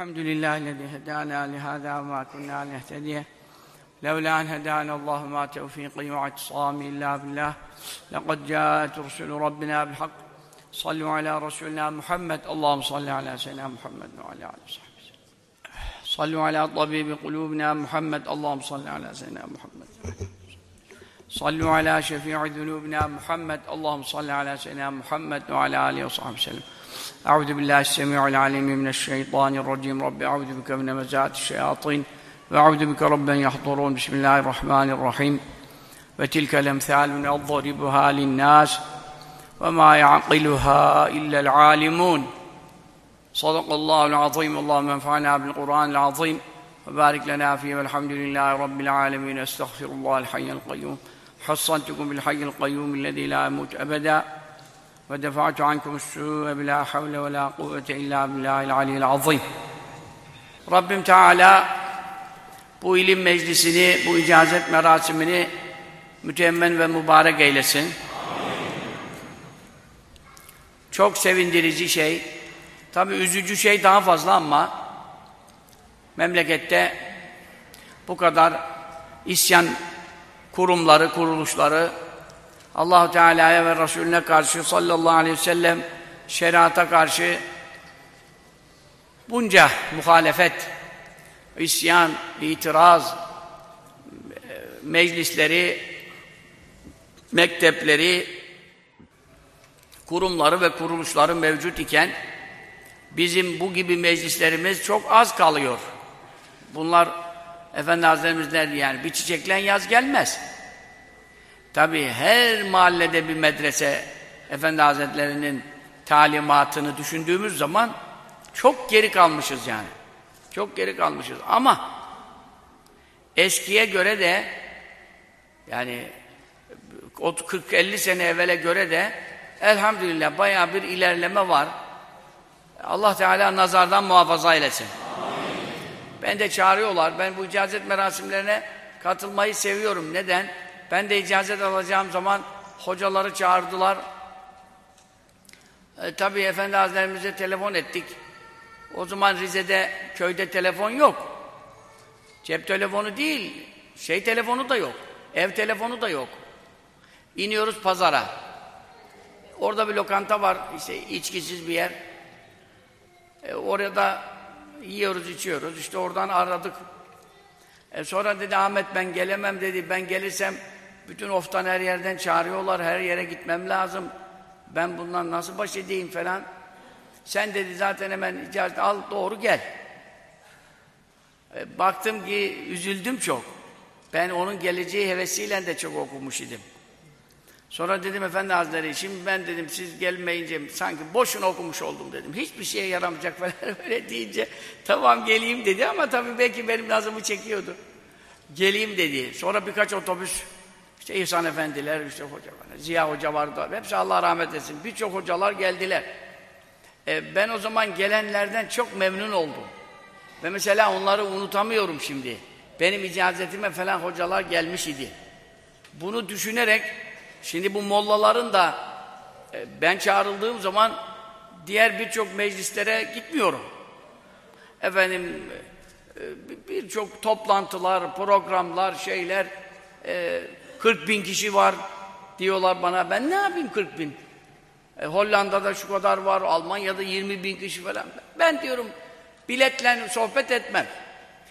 الحمد لله الذي هدانا لهذا وما كنا لنهتدي. لولا أن هدانا الله ما توفيقي واعتصامي إلا بالله. لقد جاءت رسل ربنا بالحق. صلوا على رسولنا محمد. اللهم صل على سيدنا محمد وعلى آله وصحبه. صلوا على طبيب قلوبنا محمد. اللهم صل على سيدنا محمد. صلوا على شفيع ذنوبنا محمد. اللهم صل على سيدنا محمد وعلى آله وصحبه وسلم. أعوذ بالله السميع العليم من الشيطان الرجيم. رب أعوذ بك من مزات الشياطين وأعوذ بك رب أن يحضرون. بسم الله الرحمن الرحيم. وتلك الأمثال نضربها للناس وما يعقلها إلا العالمون. صدق الله العظيم. اللهم انفعنا بالقرآن العظيم وبارك لنا فيه. والحمد لله رب العالمين. أستغفر الله الحي القيوم. حصنتكم بالحي القيوم الذي لا يموت أبدا. ve defa'tu ankum su'e bila havle ve la kuvvete illa billahil aliyil azim. Rabbim Teala bu ilim meclisini, bu icazet merasimini mütemmen ve mübarek eylesin. Amin. Çok sevindirici şey, tabi üzücü şey daha fazla ama memlekette bu kadar isyan kurumları, kuruluşları Allahu Teala'ya ve Resulüne karşı sallallahu aleyhi ve sellem şeriata karşı bunca muhalefet, isyan, itiraz, meclisleri, mektepleri, kurumları ve kuruluşları mevcut iken bizim bu gibi meclislerimiz çok az kalıyor. Bunlar Efendi Hazretlerimiz der yani bir çiçeklen yaz gelmez. Tabi her mahallede bir medrese Efendi Hazretlerinin talimatını düşündüğümüz zaman çok geri kalmışız yani. Çok geri kalmışız ama eskiye göre de yani 40-50 sene evvele göre de elhamdülillah bayağı bir ilerleme var. Allah Teala nazardan muhafaza eylesin. Amin. Ben de çağırıyorlar. Ben bu icazet merasimlerine katılmayı seviyorum. Neden? Ben de icazet alacağım zaman hocaları çağırdılar. E, tabii Efendi Hazretlerimize telefon ettik. O zaman Rize'de köyde telefon yok. Cep telefonu değil, şey telefonu da yok. Ev telefonu da yok. İniyoruz pazara. Orada bir lokanta var, işte içkisiz bir yer. E, orada yiyoruz, içiyoruz. İşte oradan aradık. E, sonra dedi Ahmet ben gelemem dedi. Ben gelirsem bütün oftan her yerden çağırıyorlar. Her yere gitmem lazım. Ben bundan nasıl baş edeyim falan. Sen dedi zaten hemen icazet al doğru gel. E, baktım ki üzüldüm çok. Ben onun geleceği hevesiyle de çok okumuş idim. Sonra dedim efendi hazretleri şimdi ben dedim siz gelmeyince sanki boşuna okumuş oldum dedim. Hiçbir şeye yaramayacak falan öyle deyince tamam geleyim dedi ama tabii belki benim nazımı çekiyordu. Geleyim dedi. Sonra birkaç otobüs işte İhsan efendiler, işte hoca var, Ziya hoca vardı. Hepsi Allah rahmet etsin. Birçok hocalar geldiler. E, ben o zaman gelenlerden çok memnun oldum. Ve mesela onları unutamıyorum şimdi. Benim icazetime falan hocalar gelmiş idi. Bunu düşünerek şimdi bu mollaların da e, ben çağrıldığım zaman diğer birçok meclislere gitmiyorum. Efendim e, birçok toplantılar, programlar, şeyler e, 40 bin kişi var diyorlar bana. Ben ne yapayım 40 bin? E, Hollanda'da şu kadar var, Almanya'da 20 bin kişi falan. Ben diyorum biletle sohbet etmem.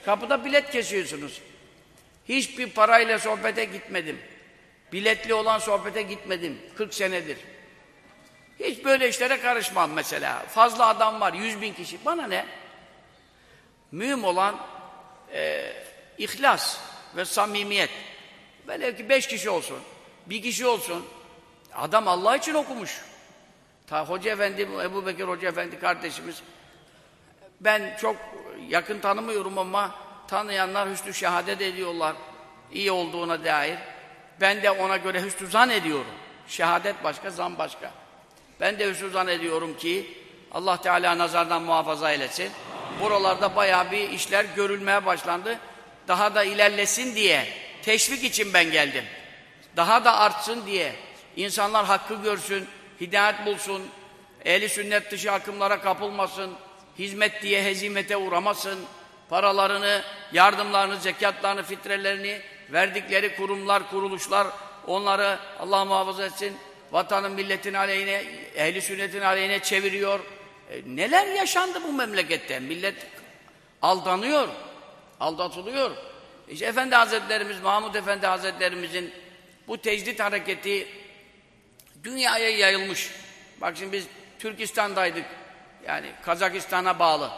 Kapıda bilet kesiyorsunuz. Hiçbir parayla sohbete gitmedim. Biletli olan sohbete gitmedim. 40 senedir. Hiç böyle işlere karışmam mesela. Fazla adam var, 100 bin kişi. Bana ne? Mühim olan e, ihlas ve samimiyet. Velev ki beş kişi olsun, bir kişi olsun. Adam Allah için okumuş. Ta Hoca Efendi, Ebu Bekir Hoca Efendi kardeşimiz. Ben çok yakın tanımıyorum ama tanıyanlar hüsnü şehadet ediyorlar. iyi olduğuna dair. Ben de ona göre hüsnü zan ediyorum. Şehadet başka, zan başka. Ben de hüsnü zan ediyorum ki Allah Teala nazardan muhafaza eylesin. Buralarda bayağı bir işler görülmeye başlandı. Daha da ilerlesin diye teşvik için ben geldim. Daha da artsın diye. insanlar hakkı görsün, hidayet bulsun, ehli sünnet dışı akımlara kapılmasın, hizmet diye hezimete uğramasın. Paralarını, yardımlarını, zekatlarını, fitrelerini verdikleri kurumlar, kuruluşlar onları Allah muhafaza etsin. Vatanın, milletin aleyhine, ehli sünnetin aleyhine çeviriyor. E, neler yaşandı bu memlekette? Millet aldanıyor, aldatılıyor. İşte Efendi Hazretlerimiz, Mahmud Efendi Hazretlerimizin bu tecdit hareketi dünyaya yayılmış. Bak şimdi biz Türkistan'daydık. Yani Kazakistan'a bağlı.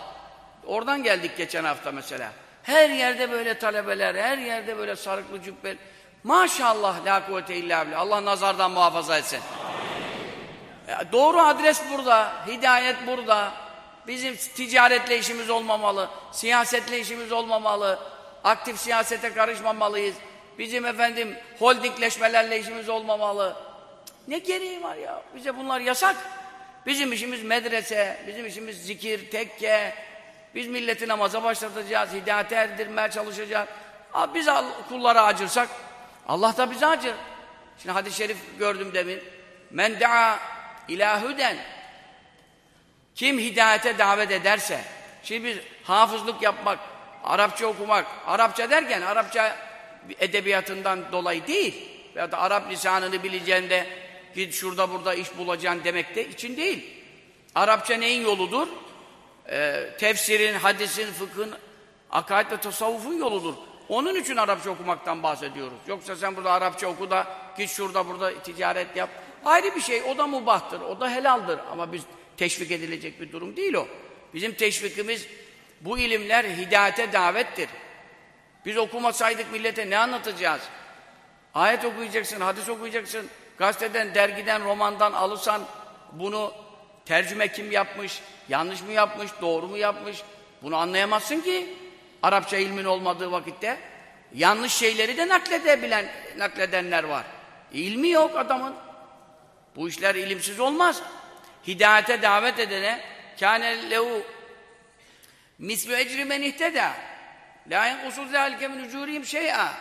Oradan geldik geçen hafta mesela. Her yerde böyle talebeler, her yerde böyle sarıklı cübbel. Maşallah la kuvvete illa billah. Allah nazardan muhafaza etsin. E, doğru adres burada, hidayet burada. Bizim ticaretle işimiz olmamalı, siyasetle işimiz olmamalı, aktif siyasete karışmamalıyız. Bizim efendim holdingleşmelerle işimiz olmamalı. Ne gereği var ya? Bize bunlar yasak. Bizim işimiz medrese, bizim işimiz zikir, tekke. Biz milleti namaza başlatacağız, hidayete erdirmeye çalışacağız. Abi biz kullara acırsak, Allah da bize acır. Şimdi hadis-i şerif gördüm demin. Men da'a ilahüden kim hidayete davet ederse, şimdi biz hafızlık yapmak, Arapça okumak, Arapça derken Arapça edebiyatından dolayı değil, veya da Arap lisanını bileceğinde git şurada burada iş bulacaksın demek de için değil. Arapça neyin yoludur? Ee, tefsirin, hadisin, fıkhın, akaid ve tasavvufun yoludur. Onun için Arapça okumaktan bahsediyoruz. Yoksa sen burada Arapça oku da git şurada burada ticaret yap. Ayrı bir şey. O da mubahtır. O da helaldir. Ama biz teşvik edilecek bir durum değil o. Bizim teşvikimiz bu ilimler hidayete davettir. Biz okumasaydık millete ne anlatacağız? Ayet okuyacaksın, hadis okuyacaksın. Gazeteden, dergiden, romandan alırsan bunu tercüme kim yapmış, yanlış mı yapmış, doğru mu yapmış? Bunu anlayamazsın ki Arapça ilmin olmadığı vakitte. Yanlış şeyleri de nakledebilen, nakledenler var. İlmi yok adamın. Bu işler ilimsiz olmaz. Hidayete davet edene kâne lehu mislu ecri men ihteda la yenkusu zâlike min ucûrihim şey'a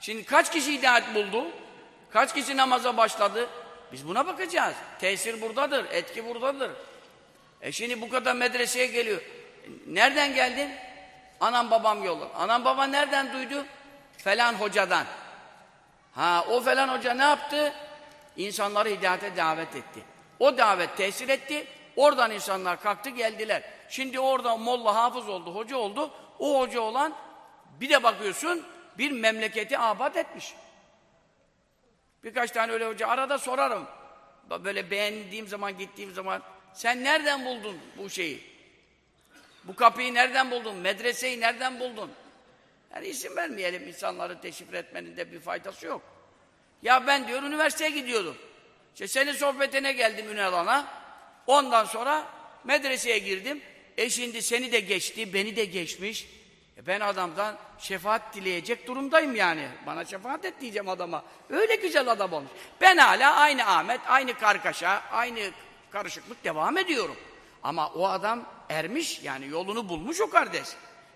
Şimdi kaç kişi hidayet buldu? Kaç kişi namaza başladı? Biz buna bakacağız. Tesir buradadır, etki buradadır. E şimdi bu kadar medreseye geliyor. Nereden geldin? Anam babam yolu. Anam baba nereden duydu? Falan hocadan. Ha o falan hoca ne yaptı? İnsanları hidayete davet etti. O davet tesir etti. Oradan insanlar kalktı geldiler. Şimdi orada molla hafız oldu, hoca oldu. O hoca olan bir de bakıyorsun bir memleketi abat etmiş. Birkaç tane öyle hoca arada sorarım. Böyle beğendiğim zaman gittiğim zaman sen nereden buldun bu şeyi? Bu kapıyı nereden buldun? Medreseyi nereden buldun? Yani isim vermeyelim insanları teşifre etmenin de bir faydası yok. Ya ben diyor üniversiteye gidiyordum. İşte senin sohbetine geldim Ünalan'a. Ondan sonra medreseye girdim. E şimdi seni de geçti, beni de geçmiş. E ben adamdan şefaat dileyecek durumdayım yani. Bana şefaat et diyeceğim adama. Öyle güzel adam olmuş. Ben hala aynı Ahmet, aynı kargaşa, aynı karışıklık devam ediyorum. Ama o adam ermiş yani yolunu bulmuş o kardeş.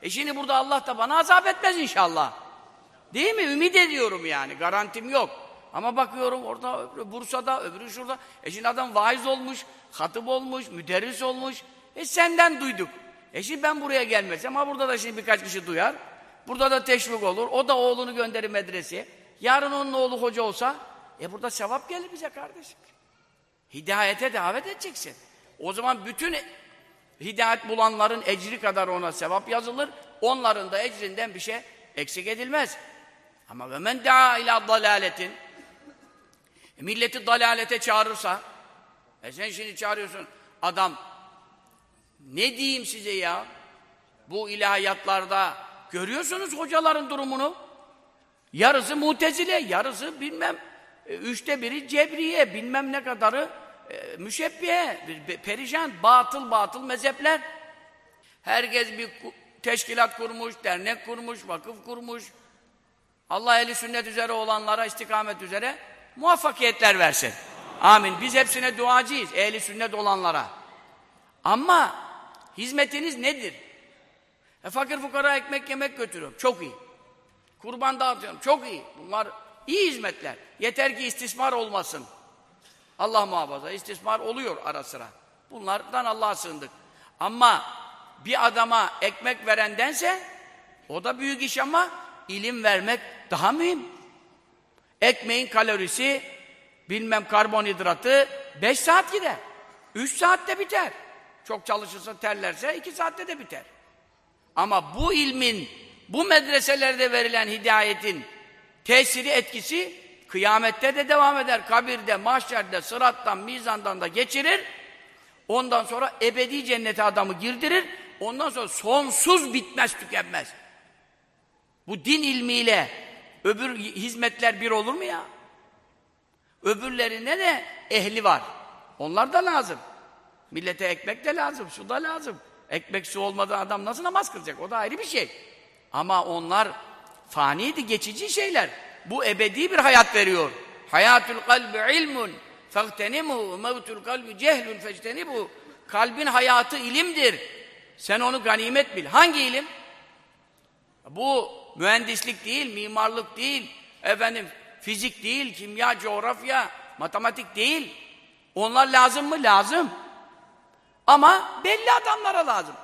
E şimdi burada Allah da bana azap etmez inşallah. Değil mi? Ümit ediyorum yani. Garantim yok. Ama bakıyorum orada öbürü Bursa'da, öbürü şurada. E şimdi adam vaiz olmuş, hatip olmuş, müderris olmuş. E senden duyduk. E şimdi ben buraya gelmesem ama burada da şimdi birkaç kişi duyar. Burada da teşvik olur. O da oğlunu gönderir medreseye. Yarın onun oğlu hoca olsa e burada sevap gelir bize kardeşim. Hidayete davet edeceksin. O zaman bütün hidayet bulanların ecri kadar ona sevap yazılır. Onların da ecrinden bir şey eksik edilmez. Ama ve men daa ila dalaletin e, milleti dalalete çağırırsa e sen şimdi çağırıyorsun adam ne diyeyim size ya? Bu ilahiyatlarda görüyorsunuz hocaların durumunu. Yarısı mutezile yarısı bilmem e, üçte biri cebriye bilmem ne kadarı e, müşebbihe perişan batıl batıl mezhepler. Herkes bir teşkilat kurmuş dernek kurmuş vakıf kurmuş. Allah eli sünnet üzere olanlara istikamet üzere muvaffakiyetler versin. Amin. Biz hepsine duacıyız. Ehli sünnet olanlara. Ama hizmetiniz nedir? E, fakir fukara ekmek yemek götürüyorum. Çok iyi. Kurban dağıtıyorum. Çok iyi. Bunlar iyi hizmetler. Yeter ki istismar olmasın. Allah muhafaza. istismar oluyor ara sıra. Bunlardan Allah'a sığındık. Ama bir adama ekmek verendense o da büyük iş ama ilim vermek daha mühim. Ekmeğin kalorisi bilmem karbonhidratı 5 saat gider. 3 saatte biter. Çok çalışırsa terlerse 2 saatte de biter. Ama bu ilmin, bu medreselerde verilen hidayetin tesiri, etkisi kıyamette de devam eder. Kabirde, mahşerde, sırattan, mizandan da geçirir. Ondan sonra ebedi cennete adamı girdirir. Ondan sonra sonsuz bitmez, tükenmez. Bu din ilmiyle öbür hizmetler bir olur mu ya? Öbürlerine de ehli var. Onlar da lazım. Millete ekmek de lazım, su da lazım. Ekmek su olmadan adam nasıl namaz kılacak? O da ayrı bir şey. Ama onlar faniydi, geçici şeyler. Bu ebedi bir hayat veriyor. Hayatul kalbi ilmun fagtenimu mevtul kalbi cehlun fectenibu. Kalbin hayatı ilimdir. Sen onu ganimet bil. Hangi ilim? Bu mühendislik değil, mimarlık değil, efendim fizik değil, kimya, coğrafya, matematik değil. Onlar lazım mı? Lazım. Ama belli adamlara lazım.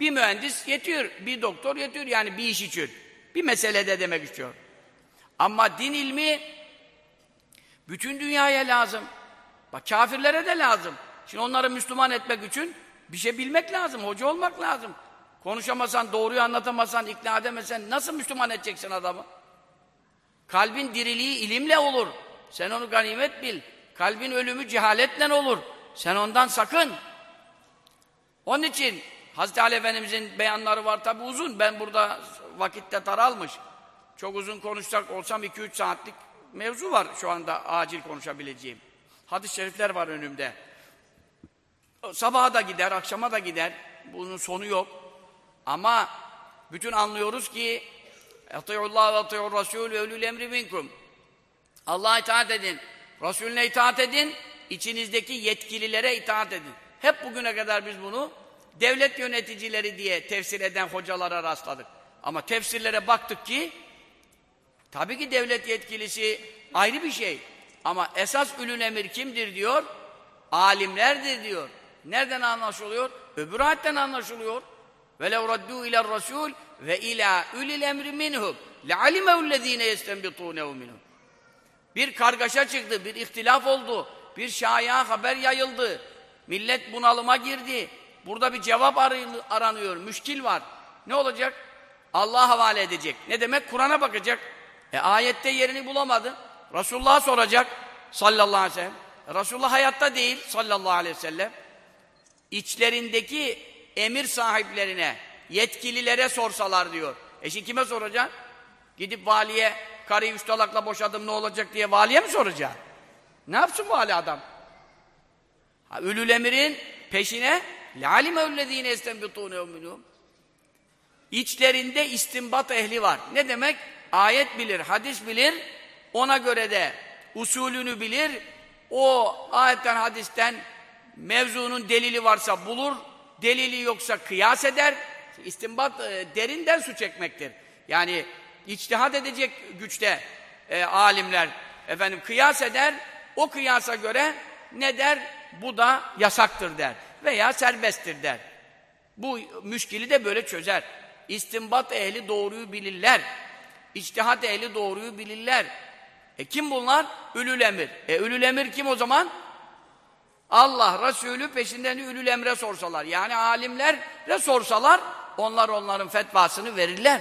Bir mühendis yetiyor, bir doktor yetiyor yani bir iş için. Bir meselede demek istiyor. Ama din ilmi bütün dünyaya lazım. Bak kafirlere de lazım. Şimdi onları Müslüman etmek için bir şey bilmek lazım, hoca olmak lazım. Konuşamasan, doğruyu anlatamasan, ikna edemesen nasıl Müslüman edeceksin adamı? Kalbin diriliği ilimle olur. Sen onu ganimet bil. Kalbin ölümü cehaletle olur. Sen ondan sakın. Onun için Hazreti Ali Efendimizin beyanları var tabi uzun. Ben burada vakitte daralmış. Çok uzun konuşacak olsam 2-3 saatlik mevzu var şu anda acil konuşabileceğim. Hadis-i şerifler var önümde. Sabaha da gider, akşama da gider. Bunun sonu yok. Ama bütün anlıyoruz ki Atiullah ve atiur Resul ve ölül emri minkum. Allah'a itaat edin. Resulüne itaat edin. içinizdeki yetkililere itaat edin. Hep bugüne kadar biz bunu devlet yöneticileri diye tefsir eden hocalara rastladık. Ama tefsirlere baktık ki tabii ki devlet yetkilisi ayrı bir şey. Ama esas ülün emir kimdir diyor? Alimlerdir diyor. Nereden anlaşılıyor? Öbür ayetten anlaşılıyor ve lev raddu ila rasul ve ila ulil emri minhum le'alimehullezine yestenbitunehu minhum bir kargaşa çıktı, bir ihtilaf oldu, bir şaya haber yayıldı, millet bunalıma girdi, burada bir cevap aranıyor, müşkil var. Ne olacak? Allah'a havale edecek. Ne demek? Kur'an'a bakacak. E ayette yerini bulamadı. Resulullah'a soracak sallallahu aleyhi ve sellem. Resulullah hayatta değil sallallahu aleyhi ve sellem. İçlerindeki emir sahiplerine, yetkililere sorsalar diyor. E şimdi kime soracak? Gidip valiye karıyı üç talakla boşadım ne olacak diye valiye mi soracak? Ne yapsın vali adam? Ha, Ülül emirin peşine لَعَلِمَ اُلَّذ۪ينَ اَسْتَنْبِطُونَ minhum. İçlerinde istimbat ehli var. Ne demek? Ayet bilir, hadis bilir, ona göre de usulünü bilir, o ayetten, hadisten mevzunun delili varsa bulur, delili yoksa kıyas eder. İstimbat e, derinden su çekmektir. Yani içtihat edecek güçte e, alimler efendim kıyas eder. O kıyasa göre ne der? Bu da yasaktır der. Veya serbesttir der. Bu müşkili de böyle çözer. İstimbat ehli doğruyu bilirler. İçtihat ehli doğruyu bilirler. E kim bunlar? Ülül emir. E ülül emir kim o zaman? Allah Resulü peşinden ülül emre sorsalar. Yani alimlere sorsalar onlar onların fetvasını verirler.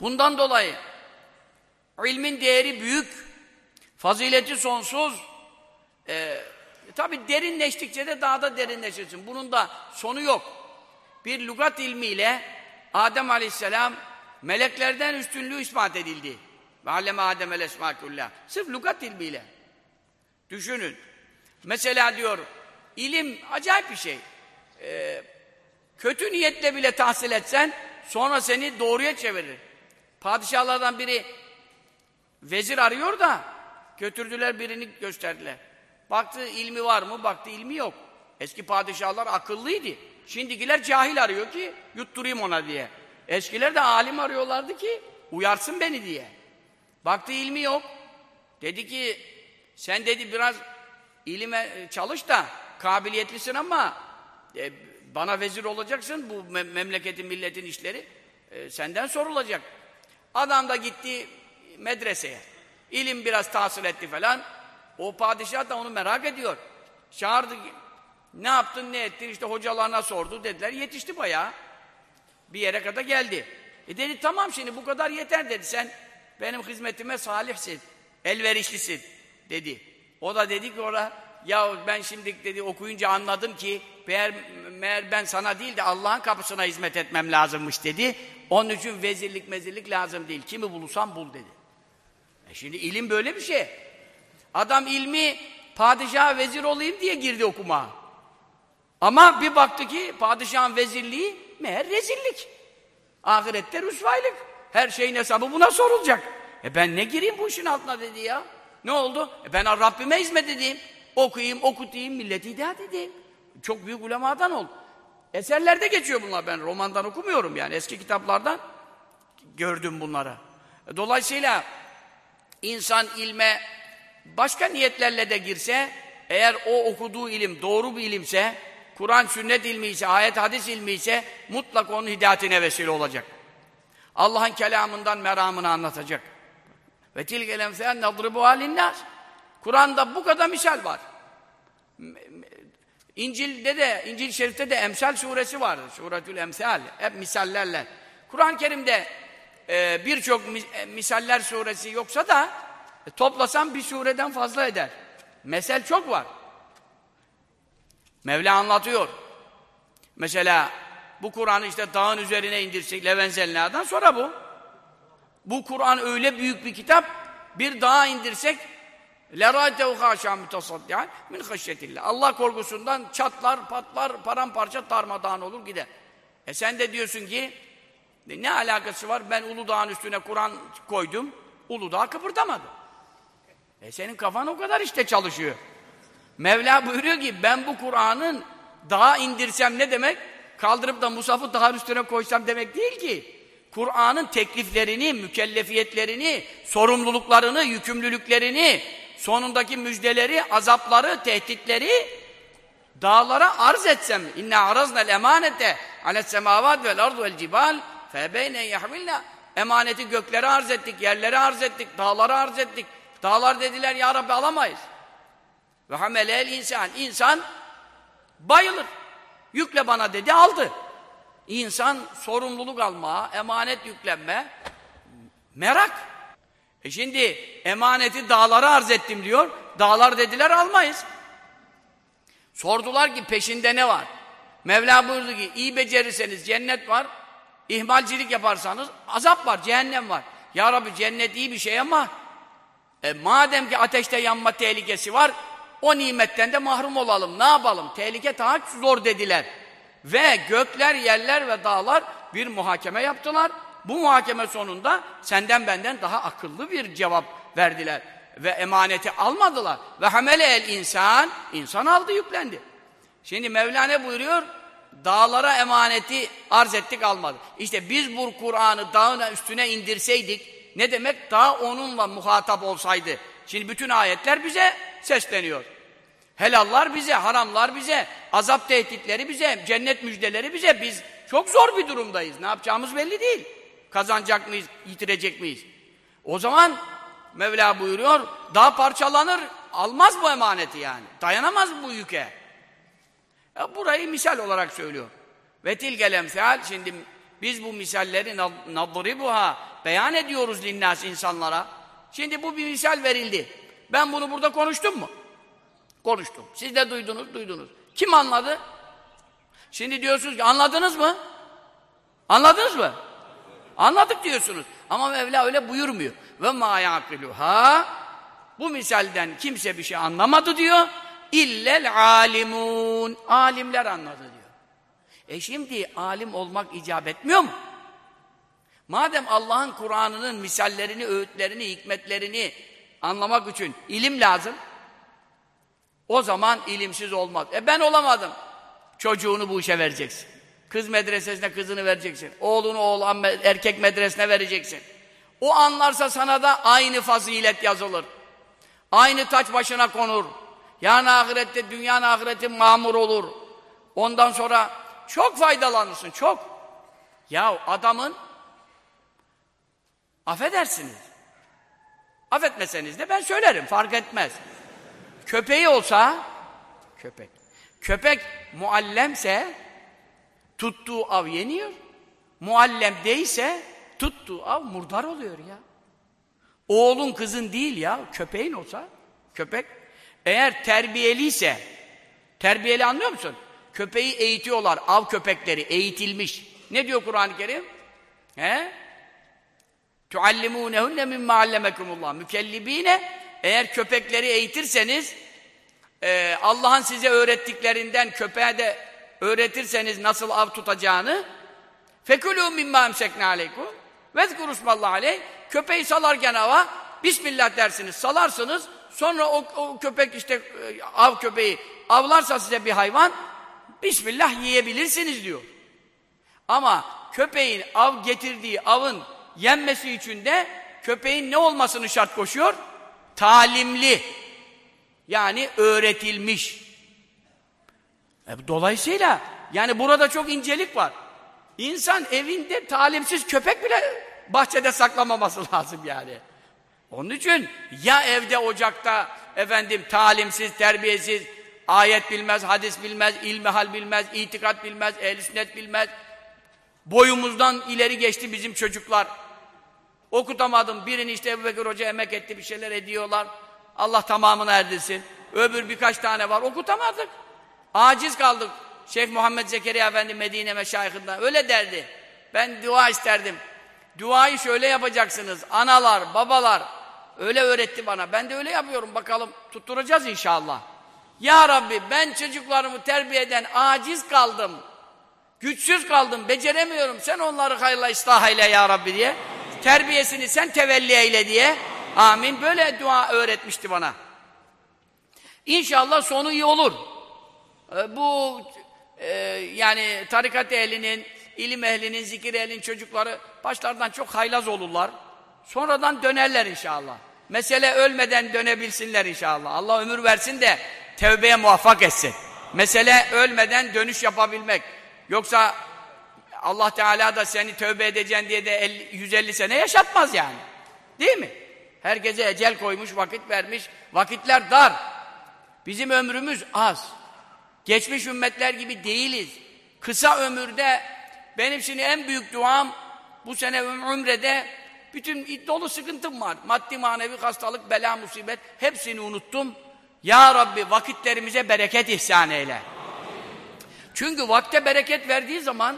Bundan dolayı ilmin değeri büyük, fazileti sonsuz. Ee, Tabi derinleştikçe de daha da derinleşirsin. Bunun da sonu yok. Bir lügat ilmiyle Adem Aleyhisselam meleklerden üstünlüğü ispat edildi. Ve alleme Adem el. Sırf lügat ilmiyle. Düşünün. Mesela diyor, ilim acayip bir şey. Ee, kötü niyetle bile tahsil etsen, sonra seni doğruya çevirir. Padişahlardan biri vezir arıyor da, götürdüler birini gösterdiler. Baktı ilmi var mı? Baktı ilmi yok. Eski padişahlar akıllıydı. Şimdikiler cahil arıyor ki yutturayım ona diye. Eskiler de alim arıyorlardı ki uyarsın beni diye. Baktı ilmi yok. Dedi ki sen dedi biraz ilime e, çalış da kabiliyetlisin ama e, bana vezir olacaksın, bu me memleketin, milletin işleri e, senden sorulacak. Adam da gitti medreseye. İlim biraz tahsil etti falan. O padişah da onu merak ediyor. Çağırdı. Ne yaptın, ne ettin? İşte hocalarına sordu. Dediler, yetişti bayağı. Bir yere kadar geldi. E dedi, tamam şimdi bu kadar yeter dedi. Sen benim hizmetime salihsin, elverişlisin dedi. O da dedi ki ona, ya ben şimdi dedi okuyunca anladım ki meğer, meğer ben sana değil de Allah'ın kapısına hizmet etmem lazımmış dedi. Onun için vezirlik mezirlik lazım değil. Kimi bulursan bul dedi. E şimdi ilim böyle bir şey. Adam ilmi padişah vezir olayım diye girdi okuma. Ama bir baktı ki padişahın vezirliği meğer rezillik. Ahirette rüsvaylık. Her şeyin hesabı buna sorulacak. E ben ne gireyim bu işin altına dedi ya. Ne oldu? E ben Rabbime hizmet edeyim. Okuyayım, okutayım, milleti hidayet edeyim. Çok büyük ulemadan oldu. Eserlerde geçiyor bunlar. Ben romandan okumuyorum yani. Eski kitaplardan gördüm bunları. E dolayısıyla insan ilme başka niyetlerle de girse, eğer o okuduğu ilim doğru bir ilimse, Kur'an sünnet ilmi ise, ayet hadis ilmi ise mutlak onun hidayetine vesile olacak. Allah'ın kelamından meramını anlatacak. Ve tilkel emsal nadribu halinnas. Kur'an'da bu kadar misal var. İncil'de de, İncil Şerif'te de Emsal suresi var. Suretül Emsal. Hep misallerle. Kur'an-ı Kerim'de e, birçok e, misaller suresi yoksa da e, toplasan bir sureden fazla eder. Mesel çok var. Mevla anlatıyor. Mesela bu Kur'an'ı işte dağın üzerine indirsek Levenzelna'dan sonra bu. Bu Kur'an öyle büyük bir kitap bir dağa indirsek لَرَاَتَوْ خَاشَى مُتَصَدِّعًا min خَشْيَةِ Allah korkusundan çatlar, patlar, paramparça darmadağın olur gider. E sen de diyorsun ki ne alakası var? Ben Uludağ'ın üstüne Kur'an koydum. Uludağ kıpırdamadı. E senin kafan o kadar işte çalışıyor. Mevla buyuruyor ki ben bu Kur'an'ın dağa indirsem ne demek? Kaldırıp da Musaf'ı dağın üstüne koysam demek değil ki. Kur'an'ın tekliflerini, mükellefiyetlerini, sorumluluklarını, yükümlülüklerini, sonundaki müjdeleri, azapları, tehditleri dağlara arz etsem. İnne araznel emanete alet semavat vel ardu vel cibal febeyne yahmilna emaneti göklere arz ettik, yerlere arz ettik, dağlara arz ettik. Dağlar dediler ya Rabbi alamayız. Ve hamelel insan. İnsan bayılır. Yükle bana dedi aldı. İnsan sorumluluk alma, emanet yüklenme, merak. E şimdi emaneti dağlara arz ettim diyor. Dağlar dediler almayız. Sordular ki peşinde ne var? Mevla buyurdu ki iyi becerirseniz cennet var. İhmalcilik yaparsanız azap var, cehennem var. Ya Rabbi cennet iyi bir şey ama e, madem ki ateşte yanma tehlikesi var o nimetten de mahrum olalım. Ne yapalım? Tehlike daha zor dediler. Ve gökler, yerler ve dağlar bir muhakeme yaptılar. Bu muhakeme sonunda senden benden daha akıllı bir cevap verdiler. Ve emaneti almadılar. Ve hamele el insan, insan aldı yüklendi. Şimdi Mevlana buyuruyor, dağlara emaneti arz ettik almadı. İşte biz bu Kur'an'ı dağın üstüne indirseydik, ne demek? Dağ onunla muhatap olsaydı. Şimdi bütün ayetler bize sesleniyor. Helallar bize, haramlar bize, azap tehditleri bize, cennet müjdeleri bize. Biz çok zor bir durumdayız. Ne yapacağımız belli değil. Kazanacak mıyız, yitirecek miyiz? O zaman Mevla buyuruyor, daha parçalanır, almaz bu emaneti yani. Dayanamaz bu yüke. Ya burayı misal olarak söylüyor. Ve tilgel emsal, şimdi biz bu misalleri nadribuha beyan ediyoruz linnas insanlara. Şimdi bu bir misal verildi. Ben bunu burada konuştum mu? Konuştum. Siz de duydunuz, duydunuz. Kim anladı? Şimdi diyorsunuz ki anladınız mı? Anladınız mı? Anladık diyorsunuz. Ama Mevla öyle buyurmuyor. Ve ma yaqiluha bu misalden kimse bir şey anlamadı diyor. İllel alimun. Alimler anladı diyor. E şimdi alim olmak icap etmiyor mu? Madem Allah'ın Kur'an'ının misallerini, öğütlerini, hikmetlerini anlamak için ilim lazım. O zaman ilimsiz olmaz. E ben olamadım. Çocuğunu bu işe vereceksin. Kız medresesine kızını vereceksin. Oğlunu oğlan erkek medresine vereceksin. O anlarsa sana da aynı fazilet yazılır. Aynı taç başına konur. Yarın ahirette, dünya ahireti mamur olur. Ondan sonra çok faydalanırsın, çok. Ya adamın affedersiniz. Affetmeseniz de ben söylerim, fark etmez. Köpeği olsa, köpek. Köpek muallemse tuttuğu av yeniyor. Muallem değilse tuttuğu av murdar oluyor ya. Oğlun kızın değil ya, köpeğin olsa, köpek. Eğer terbiyeliyse, terbiyeli anlıyor musun? Köpeği eğitiyorlar, av köpekleri, eğitilmiş. Ne diyor Kur'an-ı Kerim? He? تُعَلِّمُونَهُنَّ مِمَّا عَلَّمَكُمُ اللّٰهِ Mükellibine, eğer köpekleri eğitirseniz, e, Allah'ın size öğrettiklerinden köpeğe de öğretirseniz nasıl av tutacağını, فَكُلُوا مِمَّا اَمْسَكْنَا عَلَيْكُمْ وَذْكُرُوا اسْمَ اللّٰهِ عَلَيْهِ Köpeği salarken hava, Bismillah dersiniz, salarsınız, sonra o, o köpek işte, e, av köpeği avlarsa size bir hayvan, Bismillah yiyebilirsiniz diyor. Ama köpeğin av getirdiği avın yenmesi için de köpeğin ne olmasını şart koşuyor? Talimli. Yani öğretilmiş. E, dolayısıyla yani burada çok incelik var. İnsan evinde talimsiz köpek bile bahçede saklamaması lazım yani. Onun için ya evde ocakta efendim talimsiz, terbiyesiz, ayet bilmez, hadis bilmez, ilmihal bilmez, itikat bilmez, ehl sünnet bilmez. Boyumuzdan ileri geçti bizim çocuklar. Okutamadım. Birini işte Ebu Bekir Hoca emek etti, bir şeyler ediyorlar. Allah tamamını erdirsin. Öbür birkaç tane var. Okutamadık. Aciz kaldık. Şeyh Muhammed Zekeriya Efendi Medine Meşayihinden öyle derdi. Ben dua isterdim. Duayı şöyle yapacaksınız. Analar, babalar öyle öğretti bana. Ben de öyle yapıyorum. Bakalım tutturacağız inşallah. Ya Rabbi ben çocuklarımı terbiyeden aciz kaldım. Güçsüz kaldım, beceremiyorum. Sen onları hayırla ıslah eyle ya Rabbi diye. Terbiyesini sen tevelli eyle diye. Amin. Böyle dua öğretmişti bana. İnşallah sonu iyi olur. Ee, bu e, yani tarikat ehlinin, ilim ehlinin, zikir ehlinin çocukları başlardan çok haylaz olurlar. Sonradan dönerler inşallah. Mesele ölmeden dönebilsinler inşallah. Allah ömür versin de tevbeye muvaffak etsin. Mesele ölmeden dönüş yapabilmek. Yoksa Allah Teala da seni tövbe edeceksin diye de 50, 150 sene yaşatmaz yani. Değil mi? Herkese ecel koymuş, vakit vermiş. Vakitler dar. Bizim ömrümüz az. Geçmiş ümmetler gibi değiliz. Kısa ömürde benim şimdi en büyük duam bu sene ümrede bütün dolu sıkıntım var. Maddi manevi hastalık, bela, musibet hepsini unuttum. Ya Rabbi vakitlerimize bereket ihsan eyle. Çünkü vakte bereket verdiği zaman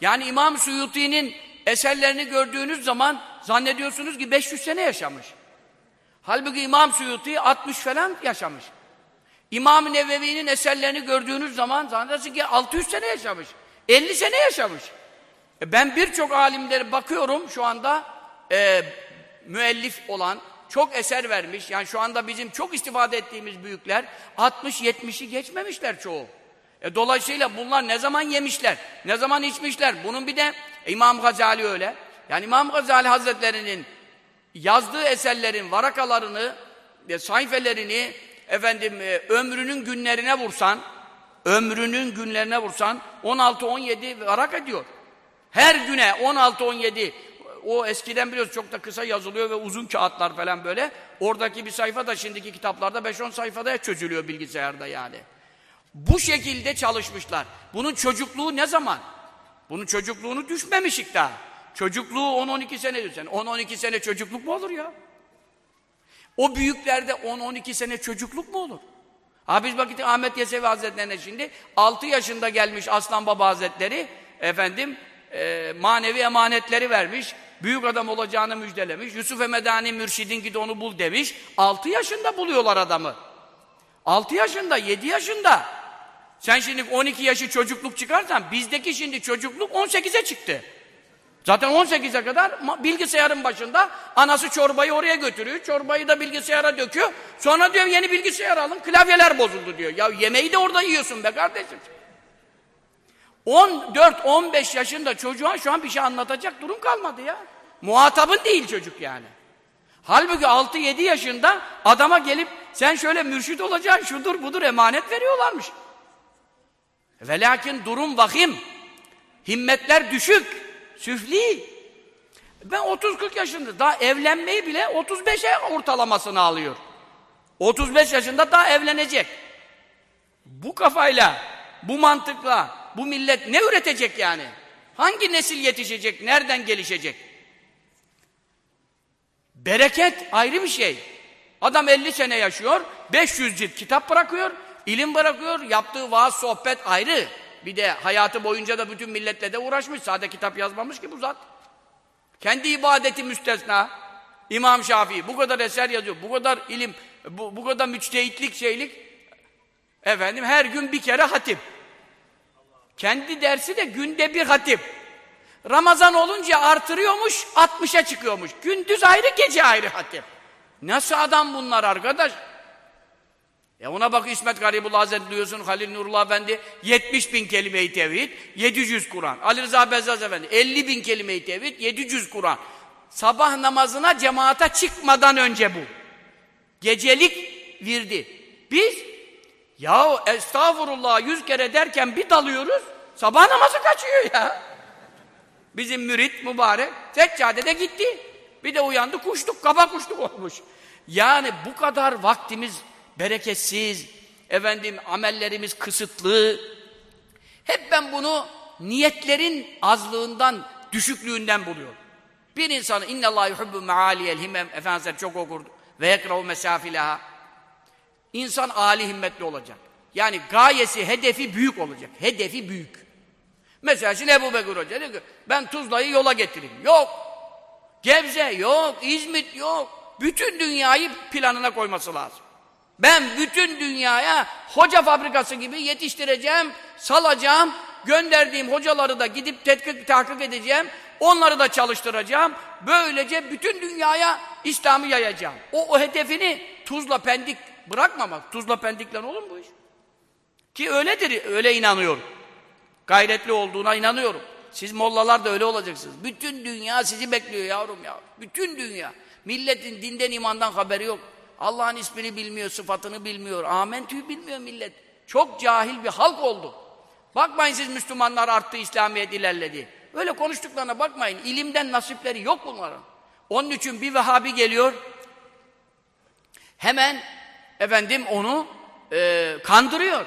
yani İmam Suyuti'nin eserlerini gördüğünüz zaman zannediyorsunuz ki 500 sene yaşamış. Halbuki İmam Suyuti 60 falan yaşamış. İmam Nevevi'nin eserlerini gördüğünüz zaman zannediyorsunuz ki 600 sene yaşamış. 50 sene yaşamış. E ben birçok alimlere bakıyorum şu anda e, müellif olan çok eser vermiş. Yani şu anda bizim çok istifade ettiğimiz büyükler 60-70'i geçmemişler çoğu. E, dolayısıyla bunlar ne zaman yemişler, ne zaman içmişler. Bunun bir de İmam Gazali öyle. Yani İmam Gazali Hazretleri'nin yazdığı eserlerin varakalarını, e, sayfelerini efendim e, ömrünün günlerine vursan, ömrünün günlerine vursan 16-17 varak ediyor. Her güne 16-17 o eskiden biliyoruz çok da kısa yazılıyor ve uzun kağıtlar falan böyle. Oradaki bir sayfa da şimdiki kitaplarda 5-10 sayfada çözülüyor bilgisayarda yani. Bu şekilde çalışmışlar. Bunun çocukluğu ne zaman? Bunun çocukluğunu düşmemişik daha. Çocukluğu 10-12 sene diyorsun. 10-12 sene çocukluk mu olur ya? O büyüklerde 10-12 sene çocukluk mu olur? Ha biz vakit Ahmet Yesevi Hazretlerine şimdi 6 yaşında gelmiş Aslan Baba Hazretleri efendim e, manevi emanetleri vermiş. Büyük adam olacağını müjdelemiş. Yusuf Emedani Mürşid'in gidi onu bul demiş. 6 yaşında buluyorlar adamı. 6 yaşında, 7 yaşında. Sen şimdi 12 yaşı çocukluk çıkarsan bizdeki şimdi çocukluk 18'e çıktı. Zaten 18'e kadar bilgisayarın başında anası çorbayı oraya götürüyor. Çorbayı da bilgisayara döküyor. Sonra diyor yeni bilgisayar alın klavyeler bozuldu diyor. Ya yemeği de orada yiyorsun be kardeşim. 14-15 yaşında çocuğa şu an bir şey anlatacak durum kalmadı ya. Muhatabın değil çocuk yani. Halbuki 6-7 yaşında adama gelip sen şöyle mürşit olacaksın şudur budur emanet veriyorlarmış. Ve lakin durum vahim. Himmetler düşük, süfli. Ben 30-40 yaşında daha evlenmeyi bile 35'e ortalamasını alıyor. 35 yaşında daha evlenecek. Bu kafayla, bu mantıkla, bu millet ne üretecek yani? Hangi nesil yetişecek, nereden gelişecek? Bereket ayrı bir şey. Adam 50 sene yaşıyor, 500 cilt kitap bırakıyor, ilim bırakıyor, yaptığı vaaz, sohbet ayrı. Bir de hayatı boyunca da bütün milletle de uğraşmış. Sade kitap yazmamış ki bu zat. Kendi ibadeti müstesna. İmam Şafii bu kadar eser yazıyor, bu kadar ilim, bu, bu kadar müçtehitlik şeylik. Efendim her gün bir kere hatip. Kendi dersi de günde bir hatip. Ramazan olunca artırıyormuş, 60'a çıkıyormuş. Gündüz ayrı, gece ayrı hatip. Nasıl adam bunlar arkadaş? E ona bak İsmet Garibullah Hazretleri diyorsun, Halil Nurullah Efendi 70 bin kelime-i tevhid, 700 Kur'an. Ali Rıza Bezzaz Efendi 50 bin kelime-i tevhid, 700 Kur'an. Sabah namazına cemaata çıkmadan önce bu. Gecelik virdi. Biz ya estağfurullah yüz kere derken bir dalıyoruz, sabah namazı kaçıyor ya. Bizim mürit mübarek seccadede gitti. Bir de uyandı kuşluk, kaba kuşluk olmuş. Yani bu kadar vaktimiz bereketsiz, efendim amellerimiz kısıtlı. Hep ben bunu niyetlerin azlığından, düşüklüğünden buluyorum. Bir insanı innallâhu yuhubbu mealiyel himem Efendimiz çok okurdu. Ve yekrahu mesafilaha. İnsan âli himmetli olacak. Yani gayesi, hedefi büyük olacak. Hedefi büyük. Mesela şimdi Ebu Bekir Hoca diyor ki ben Tuzla'yı yola getireyim. Yok. Gebze yok. İzmit yok. Bütün dünyayı planına koyması lazım. Ben bütün dünyaya hoca fabrikası gibi yetiştireceğim, salacağım, gönderdiğim hocaları da gidip tetkik, tahkik edeceğim, onları da çalıştıracağım. Böylece bütün dünyaya İslam'ı yayacağım. O, o hedefini tuzla pendik bırakmamak. Tuzla pendikle olur mu bu iş? Ki öyledir, öyle inanıyorum. Gayretli olduğuna inanıyorum. Siz mollalar da öyle olacaksınız. Bütün dünya sizi bekliyor yavrum ya. Bütün dünya. Milletin dinden imandan haberi yok. Allah'ın ismini bilmiyor, sıfatını bilmiyor. Amentü'yü bilmiyor millet. Çok cahil bir halk oldu. Bakmayın siz Müslümanlar arttı, İslamiyet ilerledi. Öyle konuştuklarına bakmayın. İlimden nasipleri yok bunların. Onun için bir Vehhabi geliyor. Hemen efendim onu e, kandırıyor.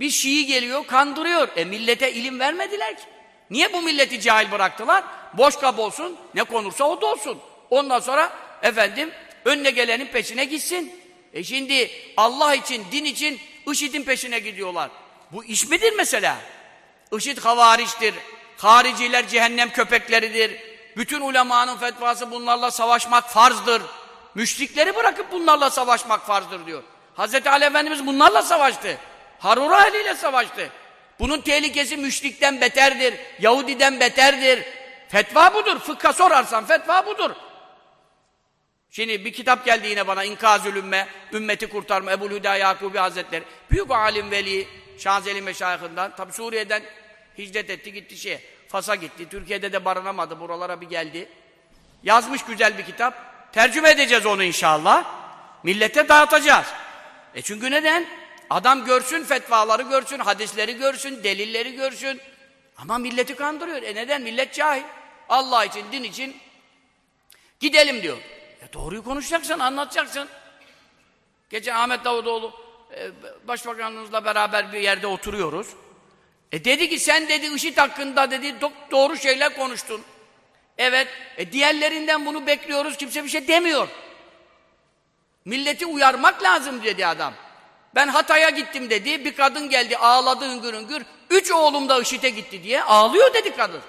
Bir Şii geliyor, kandırıyor. E millete ilim vermediler ki. Niye bu milleti cahil bıraktılar? Boş kap olsun, ne konursa o da olsun. Ondan sonra efendim önüne gelenin peşine gitsin. E şimdi Allah için, din için IŞİD'in peşine gidiyorlar. Bu iş midir mesela? IŞİD havariçtir. Hariciler cehennem köpekleridir. Bütün ulemanın fetvası bunlarla savaşmak farzdır. Müşrikleri bırakıp bunlarla savaşmak farzdır diyor. Hz. Ali Efendimiz bunlarla savaştı. Harura Ali ile savaştı. Bunun tehlikesi müşrikten beterdir. Yahudiden beterdir. Fetva budur. Fıkha sorarsan fetva budur. Şimdi bir kitap geldi yine bana İnkazül Ümme, Ümmeti Kurtarma Ebu'l Hüda Yakubi Hazretleri. Büyük alim veli Şazeli Meşayihinden. Tabi Suriye'den hicret etti gitti şey. Fas'a gitti. Türkiye'de de barınamadı. Buralara bir geldi. Yazmış güzel bir kitap. Tercüme edeceğiz onu inşallah. Millete dağıtacağız. E çünkü neden? Adam görsün fetvaları görsün, hadisleri görsün, delilleri görsün. Ama milleti kandırıyor. E neden? Millet cahil. Allah için, din için gidelim diyor. E doğruyu konuşacaksın, anlatacaksın. Geçen Ahmet Davutoğlu e, başbakanımızla beraber bir yerde oturuyoruz. E dedi ki sen dedi IŞİD hakkında dedi doğru şeyler konuştun. Evet, e diğerlerinden bunu bekliyoruz. Kimse bir şey demiyor. Milleti uyarmak lazım dedi adam. Ben Hatay'a gittim dedi. Bir kadın geldi ağladı hüngür hüngür. Üç oğlum da IŞİD'e gitti diye ağlıyor dedi kadın.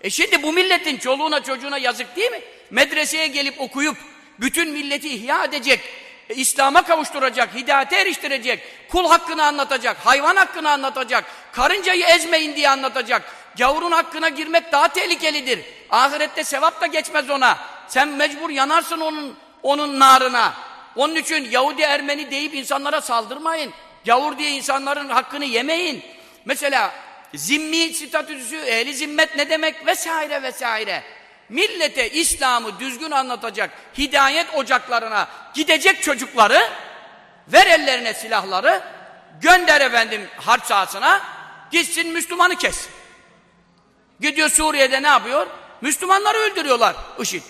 E şimdi bu milletin çoluğuna çocuğuna yazık değil mi? Medreseye gelip okuyup bütün milleti ihya edecek, e, İslam'a kavuşturacak, hidayete eriştirecek, kul hakkını anlatacak, hayvan hakkını anlatacak, karıncayı ezmeyin diye anlatacak. Gavurun hakkına girmek daha tehlikelidir. Ahirette sevap da geçmez ona. Sen mecbur yanarsın onun onun narına. Onun için Yahudi Ermeni deyip insanlara saldırmayın. Gavur diye insanların hakkını yemeyin. Mesela zimmi statüsü, ehli zimmet ne demek vesaire vesaire. Millete İslam'ı düzgün anlatacak hidayet ocaklarına gidecek çocukları ver ellerine silahları gönder efendim harp sahasına Gitsin Müslümanı kes. Gidiyor Suriye'de ne yapıyor? Müslümanları öldürüyorlar IŞİD.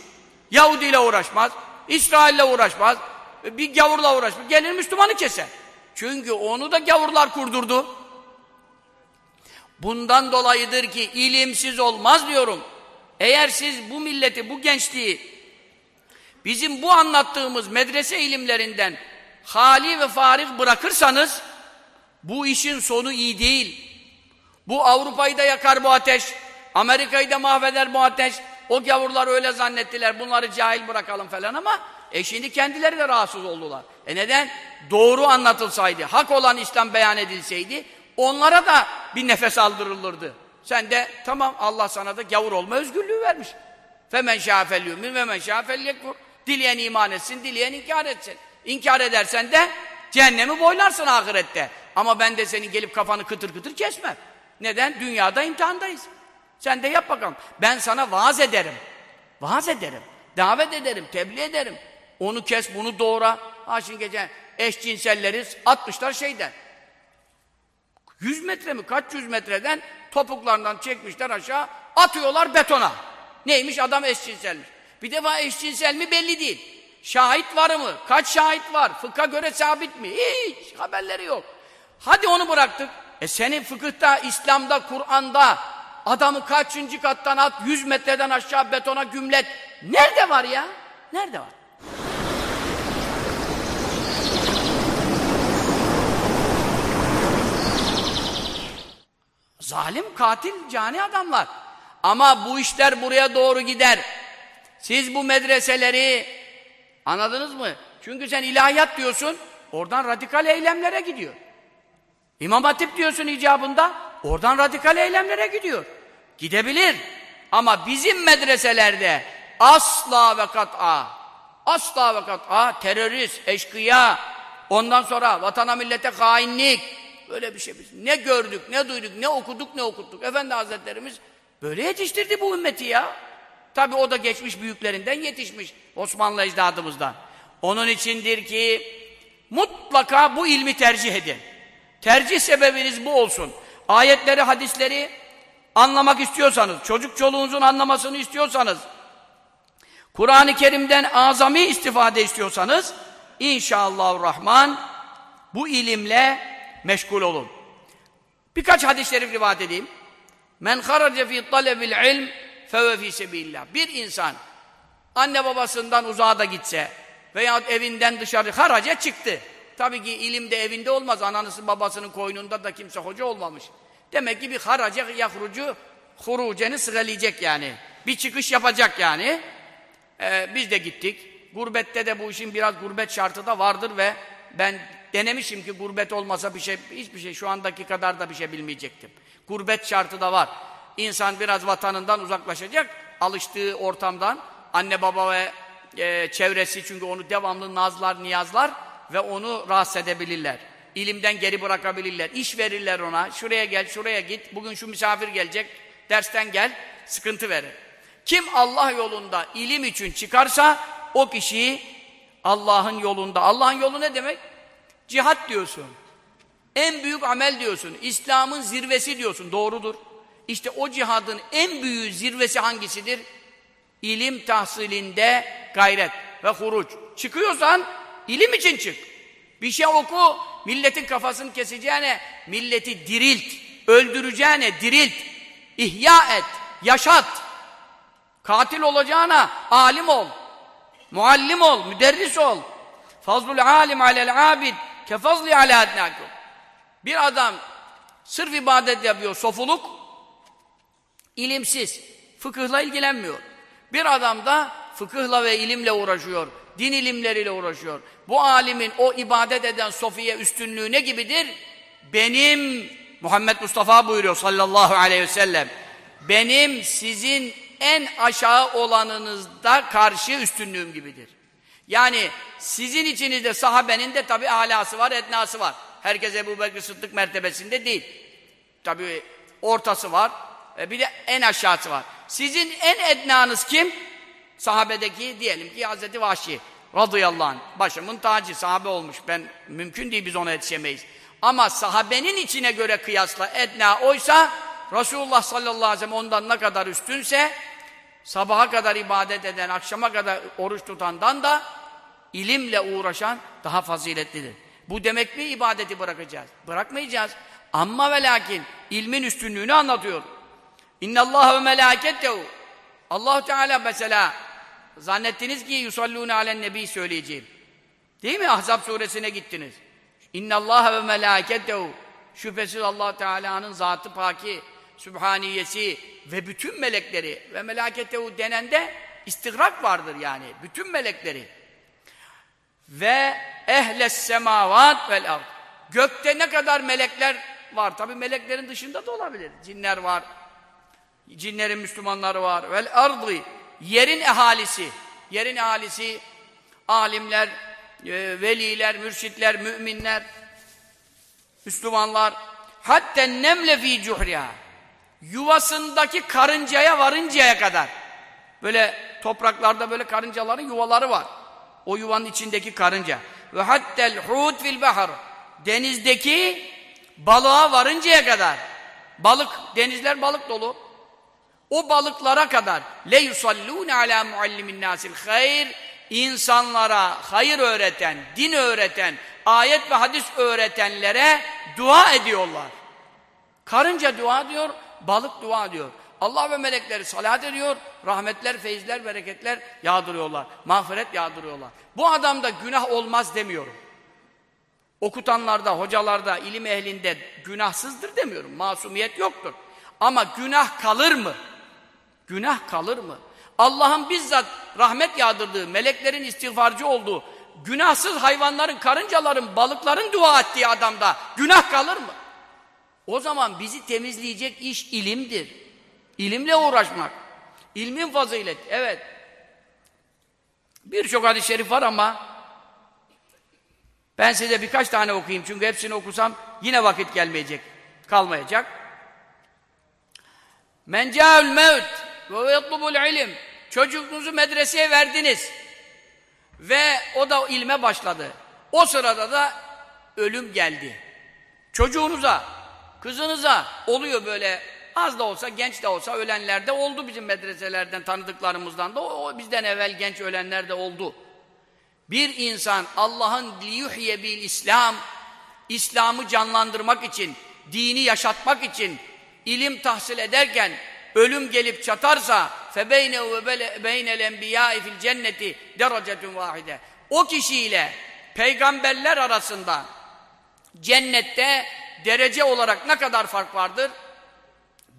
Yahudi ile uğraşmaz, İsrail ile uğraşmaz, bir gavurla uğraşmaz. Gelir Müslümanı keser. Çünkü onu da gavurlar kurdurdu. Bundan dolayıdır ki ilimsiz olmaz diyorum. Eğer siz bu milleti, bu gençliği bizim bu anlattığımız medrese ilimlerinden hali ve farik bırakırsanız bu işin sonu iyi değil. Bu Avrupa'yı da yakar bu ateş. Amerika'yı da mahveder bu ateş. O gavurlar öyle zannettiler. Bunları cahil bırakalım falan ama e şimdi kendileri de rahatsız oldular. E neden? Doğru anlatılsaydı, hak olan İslam beyan edilseydi onlara da bir nefes aldırılırdı. Sen de tamam Allah sana da gavur olma özgürlüğü vermiş. Femen şâfel yumin ve men. Dileyen iman etsin, dileyen inkar etsin. İnkar edersen de cehennemi boylarsın ahirette. Ama ben de senin gelip kafanı kıtır kıtır kesmem. Neden? Dünyada imtihandayız. Sen de yap bakalım. Ben sana vaaz ederim. Vaaz ederim. Davet ederim, tebliğ ederim. Onu kes, bunu doğra. Ha şimdi gece eşcinselleri atmışlar şeyden. Yüz metre mi? Kaç yüz metreden topuklarından çekmişler aşağı, atıyorlar betona. Neymiş? Adam eşcinselmiş. Bir defa eşcinsel mi belli değil. Şahit var mı? Kaç şahit var? Fıkha göre sabit mi? Hiç haberleri yok. Hadi onu bıraktık. E senin fıkıhta, İslam'da, Kur'an'da adamı kaçıncı kattan at, yüz metreden aşağı betona gümlet. Nerede var ya? Nerede var? Zalim, katil, cani adamlar. Ama bu işler buraya doğru gider. Siz bu medreseleri anladınız mı? Çünkü sen ilahiyat diyorsun, oradan radikal eylemlere gidiyor. İmam Hatip diyorsun icabında, oradan radikal eylemlere gidiyor. Gidebilir. Ama bizim medreselerde asla ve kat'a, asla ve kat'a terörist, eşkıya, ondan sonra vatana millete hainlik, böyle bir şey biz ne gördük, ne duyduk, ne okuduk, ne okuttuk. Efendi Hazretlerimiz böyle yetiştirdi bu ümmeti ya. Tabi o da geçmiş büyüklerinden yetişmiş, Osmanlı ecdadımızdan. Onun içindir ki mutlaka bu ilmi tercih edin. Tercih sebebiniz bu olsun. Ayetleri, hadisleri anlamak istiyorsanız, çocuk çoluğunuzun anlamasını istiyorsanız, Kur'an-ı Kerim'den azami istifade istiyorsanız, inşallah Rahman bu ilimle meşgul olun. Birkaç hadis-i şerif rivayet edeyim. Men harace fi talebil ilm feve fi sebillah. Bir insan anne babasından uzağa da gitse veya evinden dışarı haraca çıktı. Tabii ki ilim de evinde olmaz. Ananızın babasının koynunda da kimse hoca olmamış. Demek ki bir haraca yahrucu huruceni sıralayacak yani. Bir çıkış yapacak yani. Ee, biz de gittik. Gurbette de bu işin biraz gurbet şartı da vardır ve ben denemişim ki gurbet olmasa bir şey, hiçbir şey şu andaki kadar da bir şey bilmeyecektim. Gurbet şartı da var. İnsan biraz vatanından uzaklaşacak, alıştığı ortamdan, anne baba ve e, çevresi çünkü onu devamlı nazlar, niyazlar ve onu rahatsız edebilirler. İlimden geri bırakabilirler. İş verirler ona. Şuraya gel, şuraya git. Bugün şu misafir gelecek. Dersten gel. Sıkıntı verir. Kim Allah yolunda ilim için çıkarsa o kişiyi Allah'ın yolunda. Allah'ın yolu ne demek? Cihat diyorsun. En büyük amel diyorsun. İslam'ın zirvesi diyorsun. Doğrudur. İşte o cihadın en büyük zirvesi hangisidir? İlim tahsilinde gayret ve huruç. Çıkıyorsan ilim için çık. Bir şey oku, milletin kafasını keseceğine milleti dirilt, öldüreceğine dirilt, ihya et, yaşat. Katil olacağına alim ol, muallim ol, müderris ol. Fazlul alim alel abid kefazli ala adnakum. Bir adam sırf ibadet yapıyor, sofuluk, ilimsiz, fıkıhla ilgilenmiyor. Bir adam da fıkıhla ve ilimle uğraşıyor, din ilimleriyle uğraşıyor. Bu alimin o ibadet eden sofiye üstünlüğü ne gibidir? Benim, Muhammed Mustafa buyuruyor sallallahu aleyhi ve sellem, benim sizin en aşağı olanınızda karşı üstünlüğüm gibidir. Yani sizin içinizde sahabenin de tabi alası var, etnası var. Herkes Ebu Bekir Sıddık mertebesinde değil. Tabi ortası var, e bir de en aşağısı var. Sizin en etnanız kim? Sahabedeki diyelim ki Hazreti Vahşi radıyallahu anh. Başımın tacı sahabe olmuş. Ben mümkün değil biz ona yetişemeyiz. Ama sahabenin içine göre kıyasla edna oysa Resulullah sallallahu aleyhi ve sellem ondan ne kadar üstünse sabaha kadar ibadet eden, akşama kadar oruç tutandan da ilimle uğraşan daha faziletlidir. Bu demek mi ibadeti bırakacağız? Bırakmayacağız. Amma ve lakin ilmin üstünlüğünü anlatıyor. Allah ve melâketehu. Allah Teala mesela zannettiniz ki yusallûne alen nebi söyleyeceğim. Değil mi? Ahzab suresine gittiniz. Allah ve melâketehu. Şüphesiz Allah Teala'nın zatı paki, sübhaniyesi ve bütün melekleri ve melâketehu denende istigrak vardır yani. Bütün melekleri. Ve ehles semavat vel ard. Gökte ne kadar melekler var. Tabi meleklerin dışında da olabilir. Cinler var. Cinlerin Müslümanları var. Vel ardı. Yerin ehalisi. Yerin ehalisi alimler, e, veliler, mürşitler, müminler, Müslümanlar. Hatta nemle fi cuhriha. Yuvasındaki karıncaya varıncaya kadar. Böyle topraklarda böyle karıncaların yuvaları var. O yuvanın içindeki karınca. Ve hattel hut fil bahar. Denizdeki balığa varıncaya kadar. Balık, denizler balık dolu. O balıklara kadar le yusallûne alâ muallimin nâsil hayr insanlara hayır öğreten, din öğreten, ayet ve hadis öğretenlere dua ediyorlar. Karınca dua diyor, balık dua diyor. Allah ve melekleri salat ediyor, rahmetler, feyizler, bereketler yağdırıyorlar. Mağfiret yağdırıyorlar. Bu adamda günah olmaz demiyorum. Okutanlarda, hocalarda, ilim ehlinde günahsızdır demiyorum. Masumiyet yoktur. Ama günah kalır mı? Günah kalır mı? Allah'ın bizzat rahmet yağdırdığı, meleklerin istiğfarcı olduğu, günahsız hayvanların, karıncaların, balıkların dua ettiği adamda günah kalır mı? O zaman bizi temizleyecek iş ilimdir. İlimle uğraşmak. İlmin fazilet. Evet. Birçok hadis-i şerif var ama ben size birkaç tane okuyayım. Çünkü hepsini okusam yine vakit gelmeyecek. Kalmayacak. Men ca'ül mevt ve yetlubul ilim. Çocuğunuzu medreseye verdiniz. Ve o da ilme başladı. O sırada da ölüm geldi. Çocuğunuza, kızınıza oluyor böyle az da olsa, genç de olsa ölenler de oldu bizim medreselerden, tanıdıklarımızdan da. O, bizden evvel genç ölenler de oldu. Bir insan Allah'ın liyuhye bil İslam, İslam'ı canlandırmak için, dini yaşatmak için ilim tahsil ederken ölüm gelip çatarsa febeynehu ve beynel enbiyâi fil cenneti derecetun vahide. O kişiyle peygamberler arasında cennette derece olarak ne kadar fark vardır?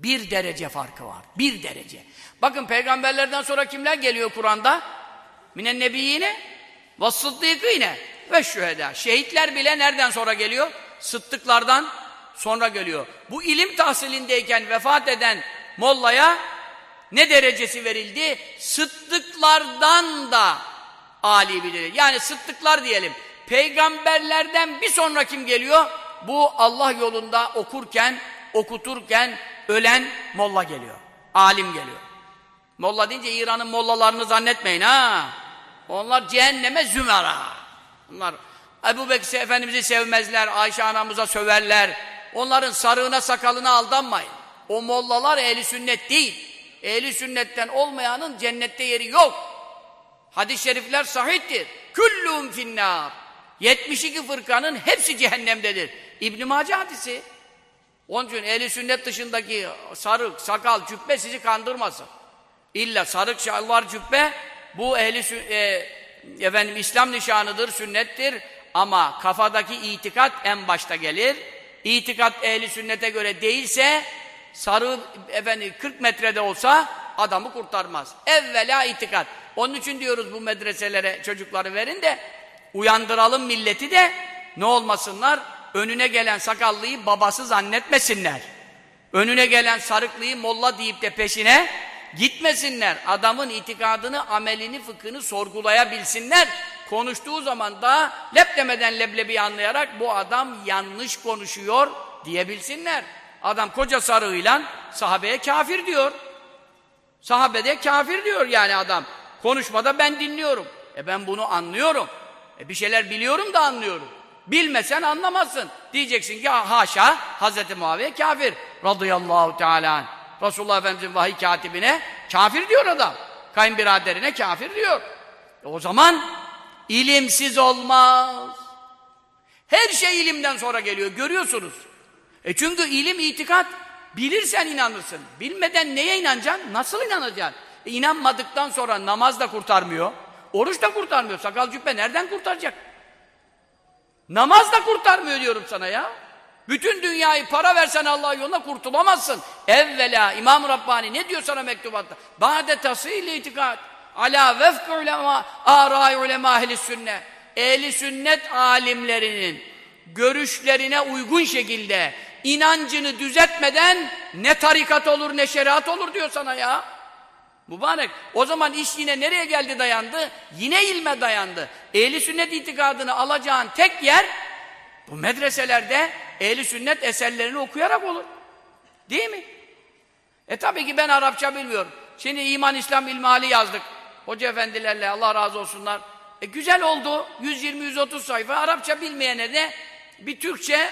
Bir derece farkı var. Bir derece. Bakın peygamberlerden sonra kimler geliyor Kur'an'da? Minen nebiyyine ve sıddıkîne ve şühedâ. Şehitler bile nereden sonra geliyor? Sıddıklardan sonra geliyor. Bu ilim tahsilindeyken vefat eden mollaya ne derecesi verildi? Sıddıklardan da âli bir Yani sıddıklar diyelim. Peygamberlerden bir sonra kim geliyor? Bu Allah yolunda okurken, okuturken ölen molla geliyor. Alim geliyor. Molla deyince İran'ın mollalarını zannetmeyin ha. Onlar cehenneme zümera. Onlar Ebu Bekir Efendimiz'i sevmezler, Ayşe anamıza söverler. Onların sarığına sakalına aldanmayın. O mollalar ehli sünnet değil. Ehli sünnetten olmayanın cennette yeri yok. Hadis-i şerifler sahihtir. Küllüm finnâr. 72 fırkanın hepsi cehennemdedir. İbn-i Mace hadisi. Onun için ehli sünnet dışındaki sarık, sakal, cübbe sizi kandırmasın. İlla sarık, şalvar, cübbe bu ehli e, efendim İslam nişanıdır, sünnettir. Ama kafadaki itikat en başta gelir. İtikat ehli sünnete göre değilse sarı efendim 40 metrede olsa adamı kurtarmaz. Evvela itikat. Onun için diyoruz bu medreselere çocukları verin de uyandıralım milleti de ne olmasınlar? Önüne gelen sakallıyı babası zannetmesinler. Önüne gelen sarıklıyı molla deyip de peşine gitmesinler. Adamın itikadını, amelini, fıkhını sorgulayabilsinler. Konuştuğu zaman da lep demeden leblebi anlayarak bu adam yanlış konuşuyor diyebilsinler. Adam koca sarığıyla sahabeye kafir diyor. Sahabede kafir diyor yani adam. Konuşmada ben dinliyorum. E ben bunu anlıyorum. E bir şeyler biliyorum da anlıyorum. Bilmesen anlamazsın. Diyeceksin ki haşa Hazreti Muaviye kafir. Radıyallahu teala. Resulullah Efendimiz'in vahiy katibine kafir diyor adam. Kayınbiraderine kafir diyor. E o zaman ilimsiz olmaz. Her şey ilimden sonra geliyor. Görüyorsunuz. E çünkü ilim, itikat bilirsen inanırsın. Bilmeden neye inanacaksın? Nasıl inanacaksın? E inanmadıktan sonra namaz da kurtarmıyor. Oruç da kurtarmıyor. Sakal cübbe nereden kurtaracak? Namaz da kurtarmıyor diyorum sana ya. Bütün dünyayı para versen Allah yoluna kurtulamazsın. Evvela İmam Rabbani ne diyor sana mektubatta? Ba'de tasîl itikat ala vefk ulema arai ulema ehli sünnet. Ehli sünnet alimlerinin görüşlerine uygun şekilde inancını düzeltmeden ne tarikat olur ne şeriat olur diyor sana ya. Mübarek. O zaman iş yine nereye geldi dayandı? Yine ilme dayandı. Ehli sünnet itikadını alacağın tek yer bu medreselerde ehli sünnet eserlerini okuyarak olur. Değil mi? E tabii ki ben Arapça bilmiyorum. Şimdi iman İslam ilmali yazdık. Hoca efendilerle Allah razı olsunlar. E güzel oldu. 120-130 sayfa. Arapça bilmeyene de bir Türkçe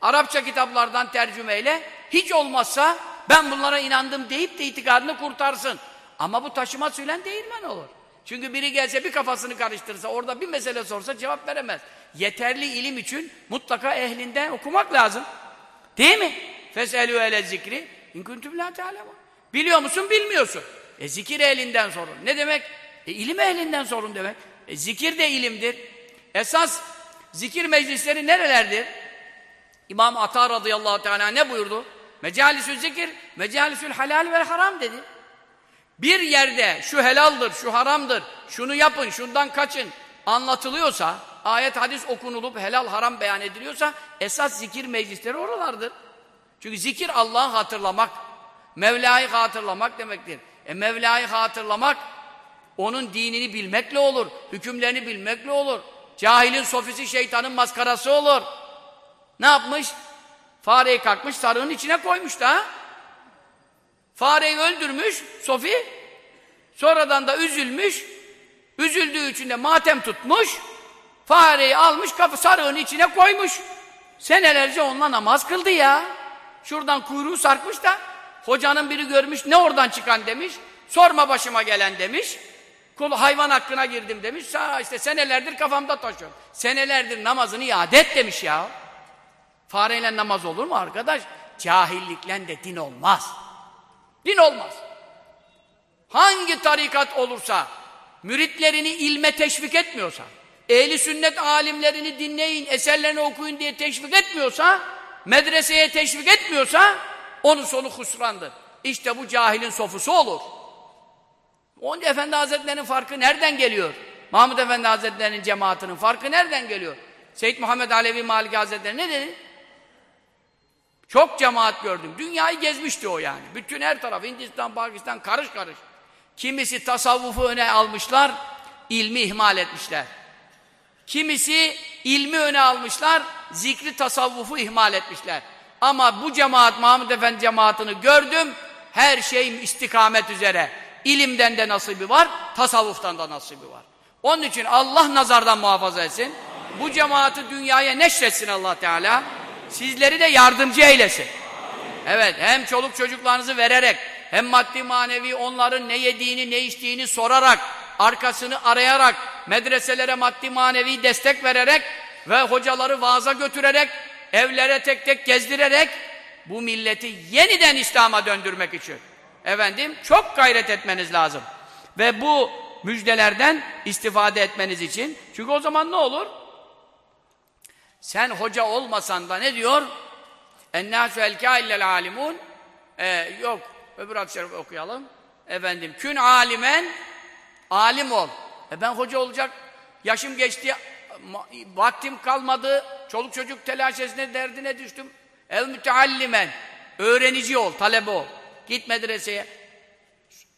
Arapça kitaplardan tercümeyle hiç olmazsa ben bunlara inandım deyip de itikadını kurtarsın. Ama bu taşıma sülen değirmen olur. Çünkü biri gelse bir kafasını karıştırsa, orada bir mesele sorsa cevap veremez. Yeterli ilim için mutlaka ehlinden okumak lazım. Değil mi? Feselü ele zikri in kuntum la. Biliyor musun? Bilmiyorsun. E zikir ehlinden sorun. Ne demek? E ilim ehlinden sorun demek. E zikir de ilimdir. Esas zikir meclisleri nerelerdir? İmam Ata radıyallahu teala ne buyurdu? Mecalisü zikir, mecalisül halal ve haram dedi. Bir yerde şu helaldir, şu haramdır, şunu yapın, şundan kaçın anlatılıyorsa, ayet hadis okunulup helal haram beyan ediliyorsa esas zikir meclisleri oralardır. Çünkü zikir Allah'ı hatırlamak, Mevla'yı hatırlamak demektir. E Mevla'yı hatırlamak onun dinini bilmekle olur, hükümlerini bilmekle olur. Cahilin sofisi şeytanın maskarası olur. Ne yapmış? Fareyi kalkmış sarığın içine koymuş da. Fareyi öldürmüş Sofi. Sonradan da üzülmüş. Üzüldüğü için de matem tutmuş. Fareyi almış kapı sarığın içine koymuş. Senelerce onunla namaz kıldı ya. Şuradan kuyruğu sarkmış da hocanın biri görmüş ne oradan çıkan demiş. Sorma başıma gelen demiş. Kul hayvan hakkına girdim demiş. Sa işte senelerdir kafamda taşıyorum. Senelerdir namazını iade et demiş ya. Fareyle namaz olur mu arkadaş? Cahillikle de din olmaz. Din olmaz. Hangi tarikat olursa, müritlerini ilme teşvik etmiyorsa, ehli sünnet alimlerini dinleyin, eserlerini okuyun diye teşvik etmiyorsa, medreseye teşvik etmiyorsa, onun sonu husrandır. İşte bu cahilin sofusu olur. Onun Efendi Hazretleri'nin farkı nereden geliyor? Mahmud Efendi Hazretleri'nin cemaatinin farkı nereden geliyor? Seyyid Muhammed Alevi Maliki Hazretleri ne dedi? Çok cemaat gördüm. Dünyayı gezmişti o yani. Bütün her taraf Hindistan, Pakistan karış karış. Kimisi tasavvufu öne almışlar, ilmi ihmal etmişler. Kimisi ilmi öne almışlar, zikri tasavvufu ihmal etmişler. Ama bu cemaat, Mahmud Efendi cemaatini gördüm, her şey istikamet üzere. İlimden de nasibi var, tasavvuftan da nasibi var. Onun için Allah nazardan muhafaza etsin. Bu cemaati dünyaya neşretsin Allah Teala. Sizleri de yardımcı eylesin. Evet, hem çoluk çocuklarınızı vererek, hem maddi manevi onların ne yediğini, ne içtiğini sorarak, arkasını arayarak, medreselere maddi manevi destek vererek ve hocaları vaaza götürerek, evlere tek tek gezdirerek bu milleti yeniden İslam'a döndürmek için efendim çok gayret etmeniz lazım. Ve bu müjdelerden istifade etmeniz için çünkü o zaman ne olur? Sen hoca olmasan da ne diyor? Ennâsü elkâ illel âlimun ee, yok öbür hadis okuyalım. Efendim kün alimen alim ol. E ben hoca olacak yaşım geçti vaktim kalmadı çoluk çocuk telaşesine derdine düştüm. El müteallimen öğrenici ol talebe ol. Git medreseye.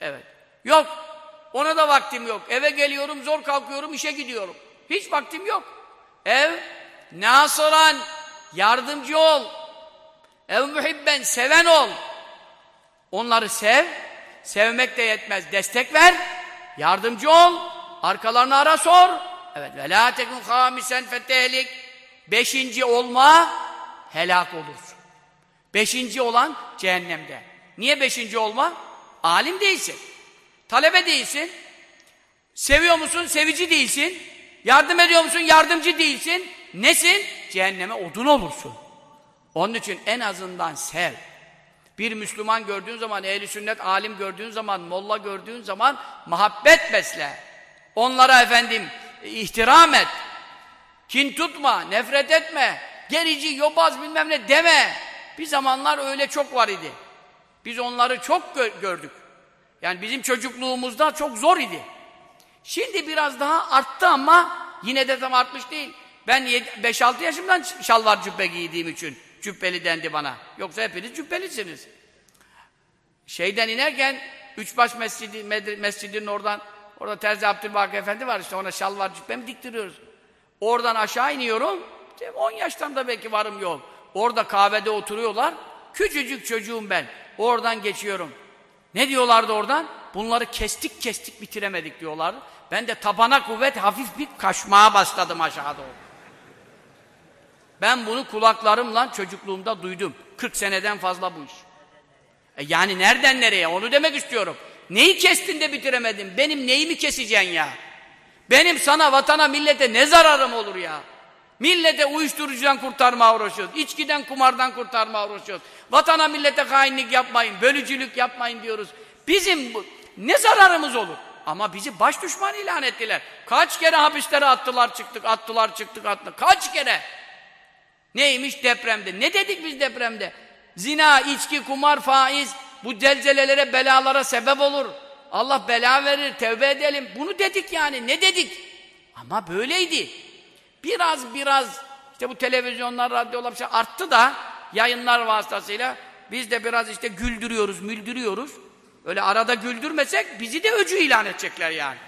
Evet. Yok. Ona da vaktim yok. Eve geliyorum zor kalkıyorum işe gidiyorum. Hiç vaktim yok. Ev Nasıran yardımcı ol. Ev muhibben seven ol. Onları sev. Sevmek de yetmez. Destek ver. Yardımcı ol. Arkalarını ara sor. Evet. Ve la tekun hamisen fetehlik. Beşinci olma helak olursun. Beşinci olan cehennemde. Niye beşinci olma? Alim değilsin. Talebe değilsin. Seviyor musun? Sevici değilsin. Yardım ediyor musun? Yardımcı değilsin. Nesin? Cehenneme odun olursun. Onun için en azından sev. Bir Müslüman gördüğün zaman, ehli sünnet alim gördüğün zaman, molla gördüğün zaman muhabbet besle. Onlara efendim ihtiram et. Kin tutma, nefret etme. Gerici, yobaz bilmem ne deme. Bir zamanlar öyle çok var idi. Biz onları çok gö gördük. Yani bizim çocukluğumuzda çok zor idi. Şimdi biraz daha arttı ama yine de tam artmış değil. Ben 5-6 yaşımdan şalvar cübbe giydiğim için cübbeli dendi bana. Yoksa hepiniz cübbelisiniz. Şeyden inerken Üçbaş Mescidi, Mescidinin oradan orada Terzi Abdülbaki Efendi var işte ona şalvar cübbemi diktiriyoruz. Oradan aşağı iniyorum. 10 yaştan da belki varım yok. Orada kahvede oturuyorlar. Küçücük çocuğum ben. Oradan geçiyorum. Ne diyorlardı oradan? Bunları kestik kestik bitiremedik diyorlar. Ben de tabana kuvvet hafif bir kaşmaya başladım aşağı doğru. Ben bunu kulaklarımla çocukluğumda duydum. 40 seneden fazla bu iş. E yani nereden nereye onu demek istiyorum. Neyi kestin de bitiremedin? Benim neyimi keseceksin ya? Benim sana, vatana, millete ne zararım olur ya? Millete uyuşturucudan kurtarma uğraşıyoruz. İçkiden, kumardan kurtarma uğraşıyoruz. Vatana, millete hainlik yapmayın, bölücülük yapmayın diyoruz. Bizim bu, ne zararımız olur? Ama bizi baş düşman ilan ettiler. Kaç kere hapislere attılar çıktık, attılar çıktık, attılar. Kaç kere? Neymiş depremde? Ne dedik biz depremde? Zina, içki, kumar, faiz bu zelzelelere, belalara sebep olur. Allah bela verir, tevbe edelim. Bunu dedik yani. Ne dedik? Ama böyleydi. Biraz biraz işte bu televizyonlar, radyolar bir şey arttı da yayınlar vasıtasıyla biz de biraz işte güldürüyoruz, müldürüyoruz. Öyle arada güldürmesek bizi de öcü ilan edecekler yani.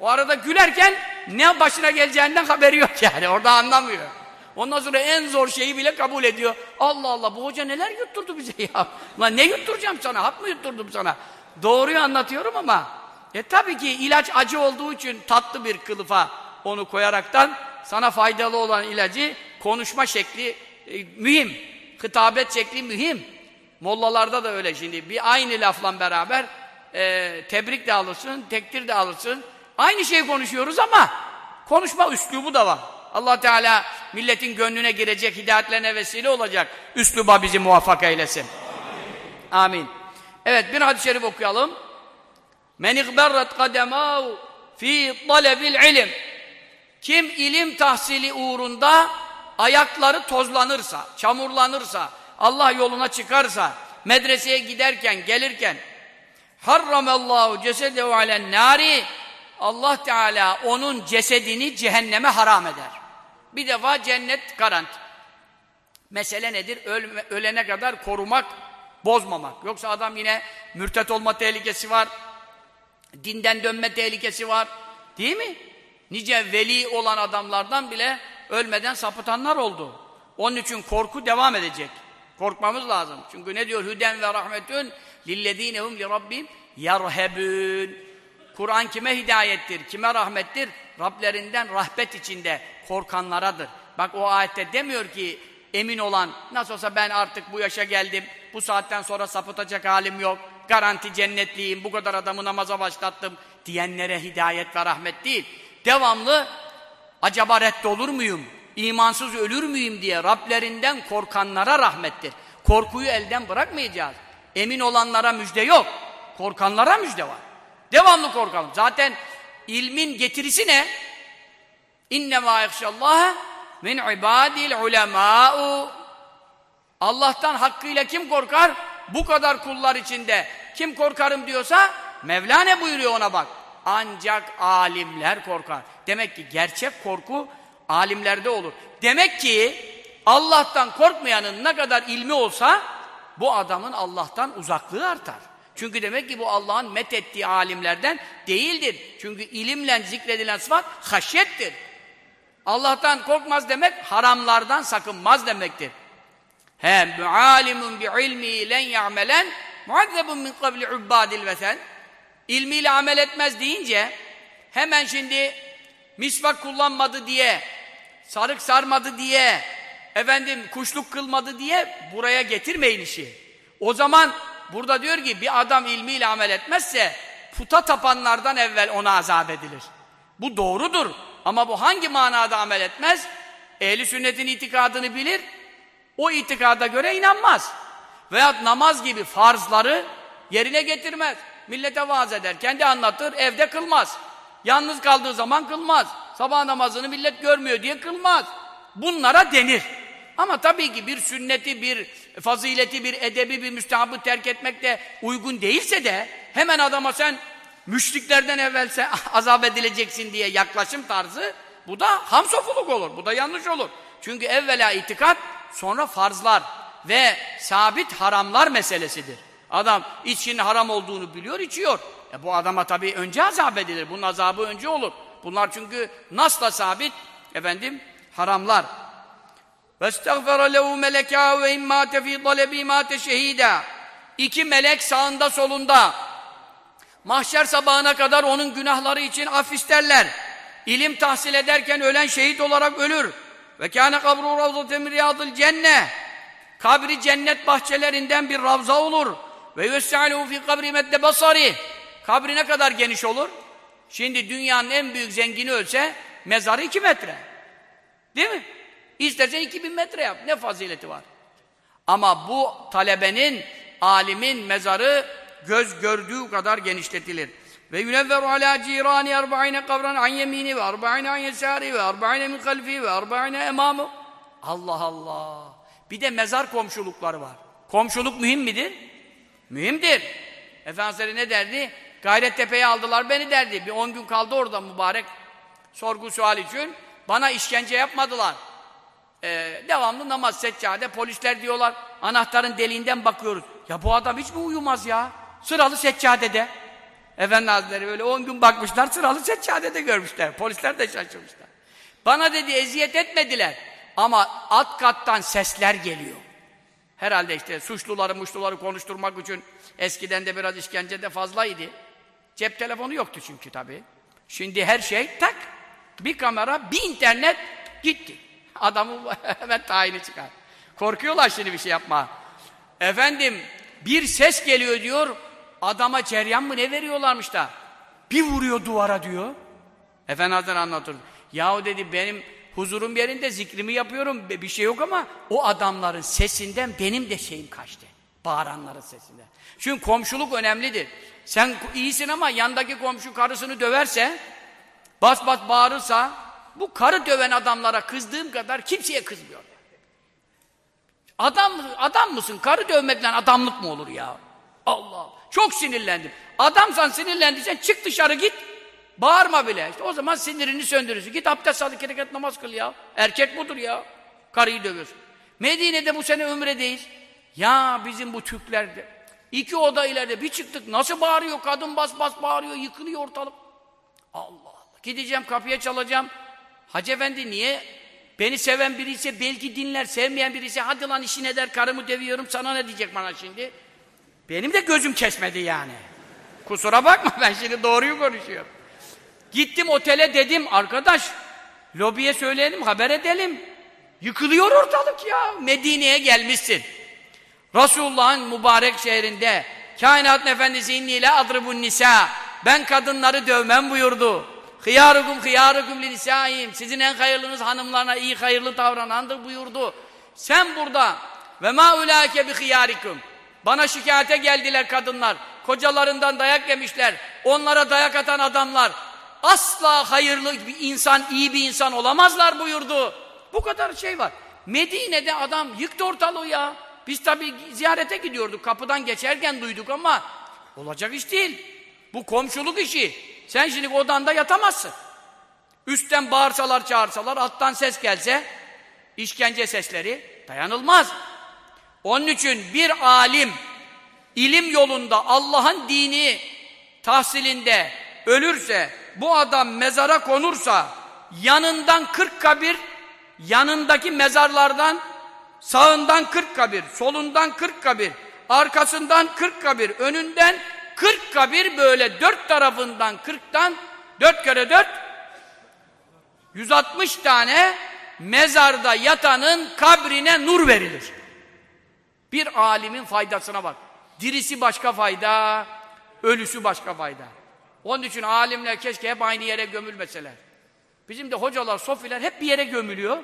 O arada gülerken ne başına geleceğinden haberi yok yani. Orada anlamıyor. Ondan sonra en zor şeyi bile kabul ediyor. Allah Allah bu hoca neler yutturdu bize ya. Lan ne yutturacağım sana? Hap mı yutturdum sana? Doğruyu anlatıyorum ama e tabii ki ilaç acı olduğu için tatlı bir kılıfa onu koyaraktan sana faydalı olan ilacı konuşma şekli e, mühim. Hitabet şekli mühim. Mollalarda da öyle şimdi. Bir aynı lafla beraber e, tebrik de alırsın, tekdir de alırsın. Aynı şeyi konuşuyoruz ama konuşma üslubu da var. Allah Teala milletin gönlüne girecek, hidayetlerine vesile olacak. Üsluba bizi muvaffak eylesin. Amin. Amin. Evet bir hadis-i şerif okuyalım. Men igberret kademâhu fi talebil ilim. Kim ilim tahsili uğrunda ayakları tozlanırsa, çamurlanırsa, Allah yoluna çıkarsa, medreseye giderken, gelirken harramallahu cesedehu alen nari Allah Teala onun cesedini cehenneme haram eder. Bir defa cennet garanti. Mesele nedir? Ölme, ölene kadar korumak, bozmamak. Yoksa adam yine mürtet olma tehlikesi var. Dinden dönme tehlikesi var. Değil mi? Nice veli olan adamlardan bile ölmeden sapıtanlar oldu. Onun için korku devam edecek. Korkmamız lazım. Çünkü ne diyor? Hüden ve rahmetün lillezînehum li rabbim yerhebün. Kur'an kime hidayettir, kime rahmettir? Rablerinden rahbet içinde korkanlaradır. Bak o ayette demiyor ki emin olan, nasıl olsa ben artık bu yaşa geldim, bu saatten sonra sapıtacak halim yok, garanti cennetliyim, bu kadar adamı namaza başlattım diyenlere hidayet ve rahmet değil. Devamlı acaba reddolur muyum, imansız ölür müyüm diye Rablerinden korkanlara rahmettir. Korkuyu elden bırakmayacağız. Emin olanlara müjde yok, korkanlara müjde var. Devamlı korkalım. Zaten ilmin getirisi ne? İnnemâ yakşallâhe min ibâdil ulemâ'u Allah'tan hakkıyla kim korkar? Bu kadar kullar içinde. Kim korkarım diyorsa Mevla ne buyuruyor ona bak. Ancak alimler korkar. Demek ki gerçek korku alimlerde olur. Demek ki Allah'tan korkmayanın ne kadar ilmi olsa bu adamın Allah'tan uzaklığı artar. Çünkü demek ki bu Allah'ın methettiği alimlerden değildir. Çünkü ilimle zikredilen sıfat haşyettir. Allah'tan korkmaz demek haramlardan sakınmaz demektir. He mualimun bi ilmi len ya'melen muazzebun min qabli ubbadil vesen. İlmiyle amel etmez deyince hemen şimdi misvak kullanmadı diye sarık sarmadı diye, efendim kuşluk kılmadı diye buraya getirmeyin işi. O zaman burada diyor ki bir adam ilmiyle amel etmezse puta tapanlardan evvel ona azap edilir. Bu doğrudur. Ama bu hangi manada amel etmez? Ehli sünnetin itikadını bilir, o itikada göre inanmaz. Veyahut namaz gibi farzları yerine getirmez. Millete vaaz eder, kendi anlatır, evde kılmaz. Yalnız kaldığı zaman kılmaz. Sabah namazını millet görmüyor diye kılmaz. Bunlara denir. Ama tabii ki bir sünneti, bir fazileti, bir edebi, bir müstehabı terk etmek de uygun değilse de hemen adama sen müşriklerden evvelse azap edileceksin diye yaklaşım tarzı bu da hamsofuluk olur. Bu da yanlış olur. Çünkü evvela itikat sonra farzlar ve sabit haramlar meselesidir. Adam içkinin haram olduğunu biliyor, içiyor. E bu adama tabii önce azap edilir. Bunun azabı önce olur. Bunlar çünkü nasla sabit efendim haramlar. وَاسْتَغْفَرَ لَهُ مَلَكَا وَاِنْ مَاتَ ف۪ي طَلَب۪ي مَاتَ شَه۪يدًا İki melek sağında solunda mahşer sabahına kadar onun günahları için af isterler. İlim tahsil ederken ölen şehit olarak ölür. Ve kâne kabru ravzaten min riyadil cenne. Kabri cennet bahçelerinden bir ravza olur. Ve yus'aluhu fi kabri medde basari. Kabri ne kadar geniş olur? Şimdi dünyanın en büyük zengini ölse mezarı iki metre. Değil mi? İstersen iki bin metre yap. Ne fazileti var? Ama bu talebenin, alimin mezarı göz gördüğü kadar genişletilir. Ve yunevveru ala cirani arba'ine kavran an yemini ve arba'ine an yesari ve arba'ine min kalfi ve arba'ine emamı. Allah Allah. Bir de mezar komşulukları var. Komşuluk mühim midir? Mühimdir. Efendimiz ne derdi? Gayrettepe'ye aldılar beni derdi. Bir on gün kaldı orada mübarek sorgu sual için. Bana işkence yapmadılar. Ee, devamlı namaz, seccade, polisler diyorlar anahtarın deliğinden bakıyoruz. Ya bu adam hiç mi uyumaz ya? Sıralı seccadede. Efendi Hazretleri böyle on gün bakmışlar sıralı seccadede görmüşler. Polisler de şaşırmışlar. Bana dedi eziyet etmediler. Ama alt kattan sesler geliyor. Herhalde işte suçluları muşluları konuşturmak için eskiden de biraz işkence de fazlaydı. Cep telefonu yoktu çünkü tabii. Şimdi her şey tak. Bir kamera, bir internet gitti. Adamı hemen tayini çıkar. Korkuyorlar şimdi bir şey yapma. Efendim bir ses geliyor diyor. Adama ceryan mı ne veriyorlarmış da. Bir vuruyor duvara diyor. Efendi Hazretleri anlatır. Yahu dedi benim huzurum yerinde zikrimi yapıyorum. Bir şey yok ama o adamların sesinden benim de şeyim kaçtı. Bağıranların sesinden. Çünkü komşuluk önemlidir. Sen iyisin ama yandaki komşu karısını döverse, bas bas bağırırsa, bu karı döven adamlara kızdığım kadar kimseye kızmıyor. Adam, adam mısın? Karı dövmekle adamlık mı olur ya? Allah Çok sinirlendim. Adamsan sinirlendiysen çık dışarı git. Bağırma bile. İşte o zaman sinirini söndürürsün. Git abdest al, iki rekat namaz kıl ya. Erkek budur ya. Karıyı dövüyorsun. Medine'de bu sene ömredeyiz. Ya bizim bu Türklerde. iki oda ileride bir çıktık. Nasıl bağırıyor? Kadın bas bas bağırıyor. Yıkılıyor ortalık. Allah Allah. Gideceğim kapıya çalacağım. Hacı efendi niye? Beni seven biri ise belki dinler. Sevmeyen biri ise hadi lan işin eder karımı deviyorum sana ne diyecek bana şimdi? Benim de gözüm kesmedi yani. Kusura bakma ben şimdi doğruyu konuşuyorum. Gittim otele dedim arkadaş lobiye söyleyelim haber edelim. Yıkılıyor ortalık ya. Medine'ye gelmişsin. Resulullah'ın mübarek şehrinde kainatın efendisi inniyle adribun nisa ben kadınları dövmem buyurdu. Hıyarukum hıyarukum li nisaim sizin en hayırlınız hanımlarına iyi hayırlı davranandır buyurdu. Sen burada ve ma ulake bi hıyarikum bana şikayete geldiler kadınlar. Kocalarından dayak yemişler. Onlara dayak atan adamlar asla hayırlı bir insan, iyi bir insan olamazlar buyurdu. Bu kadar şey var. Medine'de adam yıktı ortalığı ya. Biz tabi ziyarete gidiyorduk. Kapıdan geçerken duyduk ama olacak iş değil. Bu komşuluk işi. Sen şimdi odanda yatamazsın. Üstten bağırsalar çağırsalar, alttan ses gelse işkence sesleri dayanılmaz. Onun için bir alim ilim yolunda Allah'ın dini tahsilinde ölürse, bu adam mezara konursa yanından 40 kabir, yanındaki mezarlardan sağından 40 kabir, solundan 40 kabir, arkasından 40 kabir, önünden 40 kabir böyle dört tarafından 40'tan 4 kere 4 160 tane mezarda yatanın kabrine nur verilir. Bir alimin faydasına bak. Dirisi başka fayda, ölüsü başka fayda. Onun için alimler keşke hep aynı yere gömülmeseler. Bizim de hocalar, sofiler hep bir yere gömülüyor.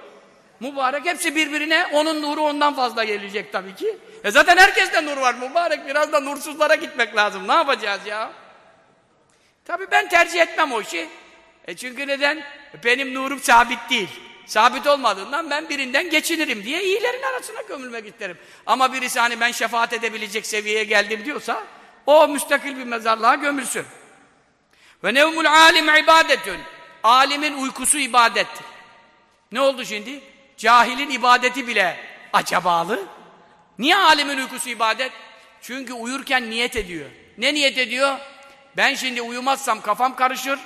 Mübarek hepsi birbirine, onun nuru ondan fazla gelecek tabii ki. E zaten herkeste nur var mübarek, biraz da nursuzlara gitmek lazım. Ne yapacağız ya? Tabii ben tercih etmem o işi. E çünkü neden? Benim nurum sabit değil. Sabit olmadığından ben birinden geçinirim diye iyilerin arasına gömülmek isterim. Ama birisi hani ben şefaat edebilecek seviyeye geldim diyorsa o müstakil bir mezarlığa gömülsün. Ve nevmul alim ibadetün. Alimin uykusu ibadettir. Ne oldu şimdi? Cahilin ibadeti bile acabalı. Niye alimin uykusu ibadet? Çünkü uyurken niyet ediyor. Ne niyet ediyor? Ben şimdi uyumazsam kafam karışır.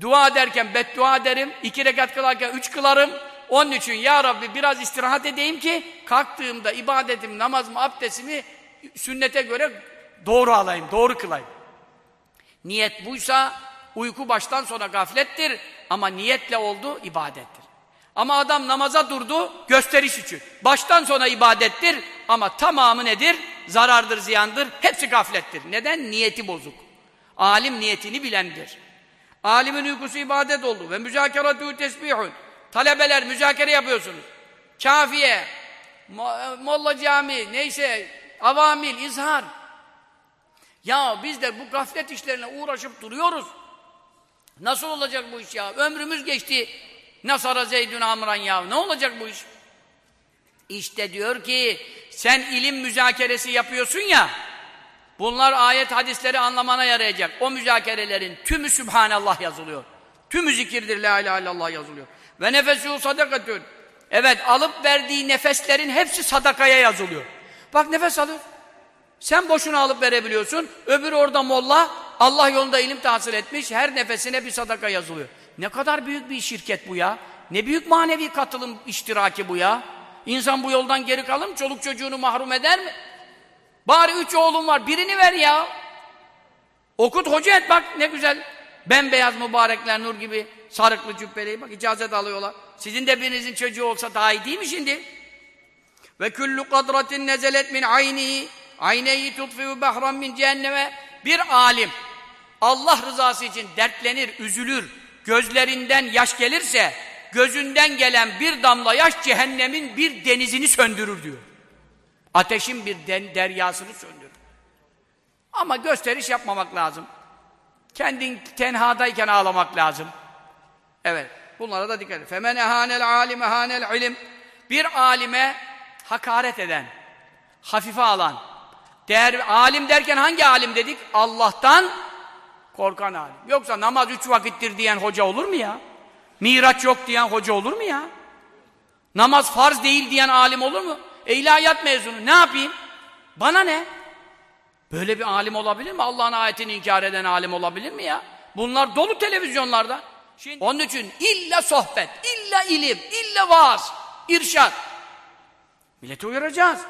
Dua ederken beddua ederim. iki rekat kılarken üç kılarım. Onun için ya Rabbi biraz istirahat edeyim ki kalktığımda ibadetim, namazımı, abdestimi sünnete göre doğru alayım, doğru kılayım. Niyet buysa uyku baştan sona gaflettir ama niyetle oldu ibadettir. Ama adam namaza durdu gösteriş için. Baştan sona ibadettir ama tamamı nedir? Zarardır, ziyandır, hepsi gaflettir. Neden? Niyeti bozuk. Alim niyetini bilendir. Alimin uykusu ibadet oldu. Ve müzakeratü tesbihun. Talebeler müzakere yapıyorsunuz. Kafiye, molla cami, neyse, avamil, izhar. Ya biz de bu gaflet işlerine uğraşıp duruyoruz. Nasıl olacak bu iş ya? Ömrümüz geçti. Nasara Zeydün Amran ya. Ne olacak bu iş? İşte diyor ki sen ilim müzakeresi yapıyorsun ya bunlar ayet hadisleri anlamana yarayacak. O müzakerelerin tümü Sübhanallah yazılıyor. Tümü zikirdir la ilahe illallah yazılıyor. Ve nefesû sadakatün. Evet alıp verdiği nefeslerin hepsi sadakaya yazılıyor. Bak nefes alıyor. Sen boşuna alıp verebiliyorsun. Öbür orada molla Allah yolunda ilim tahsil etmiş. Her nefesine bir sadaka yazılıyor. Ne kadar büyük bir şirket bu ya. Ne büyük manevi katılım iştiraki bu ya. İnsan bu yoldan geri kalır mı? Çoluk çocuğunu mahrum eder mi? Bari üç oğlum var. Birini ver ya. Okut hoca et bak ne güzel. Bembeyaz mübarekler nur gibi sarıklı cübbeli. Bak icazet alıyorlar. Sizin de birinizin çocuğu olsa daha iyi değil mi şimdi? Ve küllü kadratin nezelet min aynihi ayneyi tutfiu behran min cehenneme bir alim Allah rızası için dertlenir, üzülür, gözlerinden yaş gelirse gözünden gelen bir damla yaş cehennemin bir denizini söndürür diyor. Ateşin bir deryasını söndürür. Ama gösteriş yapmamak lazım. Kendin tenhadayken ağlamak lazım. Evet, bunlara da dikkat edin. Femen ehanel alim ehanel ilim. Bir alime hakaret eden, hafife alan, değer, alim derken hangi alim dedik? Allah'tan korkan alim. Yoksa namaz üç vakittir diyen hoca olur mu ya? Miraç yok diyen hoca olur mu ya? Namaz farz değil diyen alim olur mu? E ilahiyat mezunu ne yapayım? Bana ne? Böyle bir alim olabilir mi? Allah'ın ayetini inkar eden alim olabilir mi ya? Bunlar dolu televizyonlarda. Şimdi, onun için illa sohbet, illa ilim, illa vaaz, irşat. Milleti uyaracağız.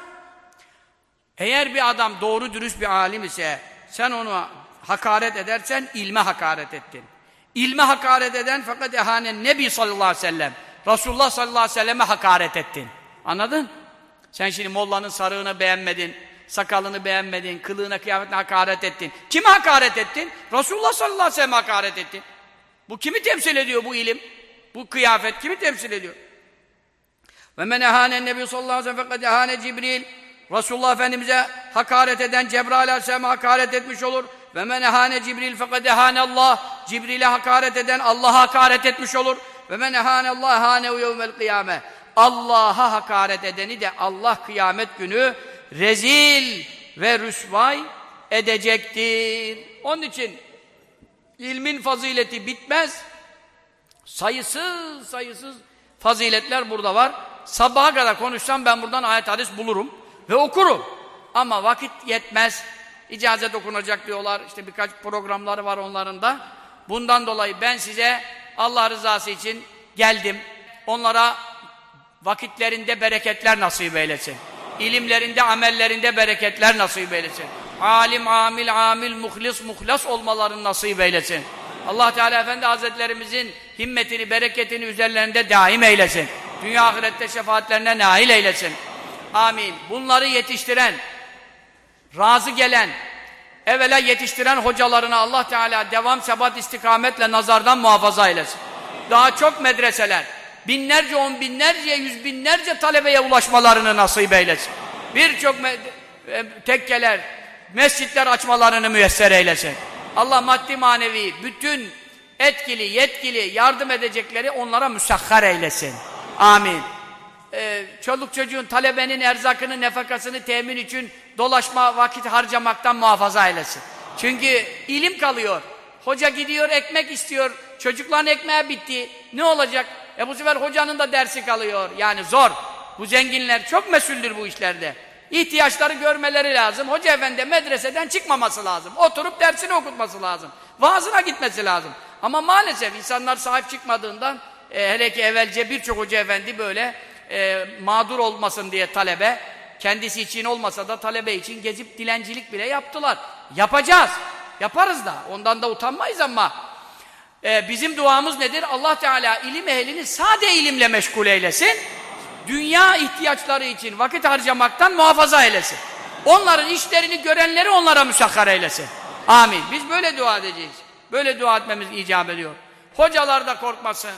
Eğer bir adam doğru dürüst bir alim ise sen onu hakaret edersen ilme hakaret ettin. İlme hakaret eden fakat ehanen Nebi sallallahu aleyhi ve sellem Resulullah sallallahu aleyhi ve selleme hakaret ettin. Anladın? Sen şimdi mollanın sarığını beğenmedin, sakalını beğenmedin, kılığına kıyafetine hakaret ettin. Kime hakaret ettin? Resulullah sallallahu aleyhi ve selleme hakaret ettin. Bu kimi temsil ediyor bu ilim? Bu kıyafet kimi temsil ediyor? Ve men ehânen nebi sallallahu aleyhi ve sellem fekad Cibril. Resulullah Efendimiz'e hakaret eden Cebrail aleyhisselam'a hakaret etmiş olur. Ve men ehâne Cibril fekad ehâne Allah. Cibril'e hakaret eden Allah'a hakaret etmiş olur. Ve men ehâne Allah ehânehu yevmel kıyame. Allah'a hakaret edeni de Allah kıyamet günü rezil ve rüsvay edecektir. Onun için ilmin fazileti bitmez. Sayısız sayısız faziletler burada var. Sabaha kadar konuşsam ben buradan ayet hadis bulurum ve okurum. Ama vakit yetmez. İcazet okunacak diyorlar. İşte birkaç programları var onların da. Bundan dolayı ben size Allah rızası için geldim. Onlara vakitlerinde bereketler nasip eylesin. İlimlerinde, amellerinde bereketler nasip eylesin. Alim, amil, amil, muhlis, muhlas olmalarını nasip eylesin. Allah Teala Efendi Hazretlerimizin himmetini, bereketini üzerlerinde daim eylesin. Dünya ahirette şefaatlerine nail eylesin. Amin. Bunları yetiştiren, razı gelen, evvela yetiştiren hocalarına Allah Teala devam sebat istikametle nazardan muhafaza eylesin. Daha çok medreseler, binlerce, on binlerce, yüz binlerce talebeye ulaşmalarını nasip eylesin. Birçok e, tekkeler, mescitler açmalarını müyesser eylesin. Allah maddi manevi bütün etkili, yetkili yardım edecekleri onlara müsahhar eylesin. Amin. Ee, çoluk çocuğun, talebenin erzakını, nefakasını temin için dolaşma, vakit harcamaktan muhafaza eylesin. Çünkü ilim kalıyor. Hoca gidiyor, ekmek istiyor. Çocukların ekmeği bitti. Ne olacak? E bu sefer hocanın da dersi kalıyor. Yani zor. Bu zenginler çok mesuldür bu işlerde. İhtiyaçları görmeleri lazım. Hoca efendi medreseden çıkmaması lazım. Oturup dersini okutması lazım. Vaazına gitmesi lazım. Ama maalesef insanlar sahip çıkmadığından e, hele ki evvelce birçok hoca efendi böyle e, mağdur olmasın diye talebe kendisi için olmasa da talebe için gezip dilencilik bile yaptılar. Yapacağız. Yaparız da. Ondan da utanmayız ama e, bizim duamız nedir? Allah Teala ilim ehlini sade ilimle meşgul eylesin. Dünya ihtiyaçları için vakit harcamaktan muhafaza eylesin. Onların işlerini görenleri onlara müsakkar eylesin. Amin. Biz böyle dua edeceğiz. Böyle dua etmemiz icap ediyor. Hocalar da korkmasın.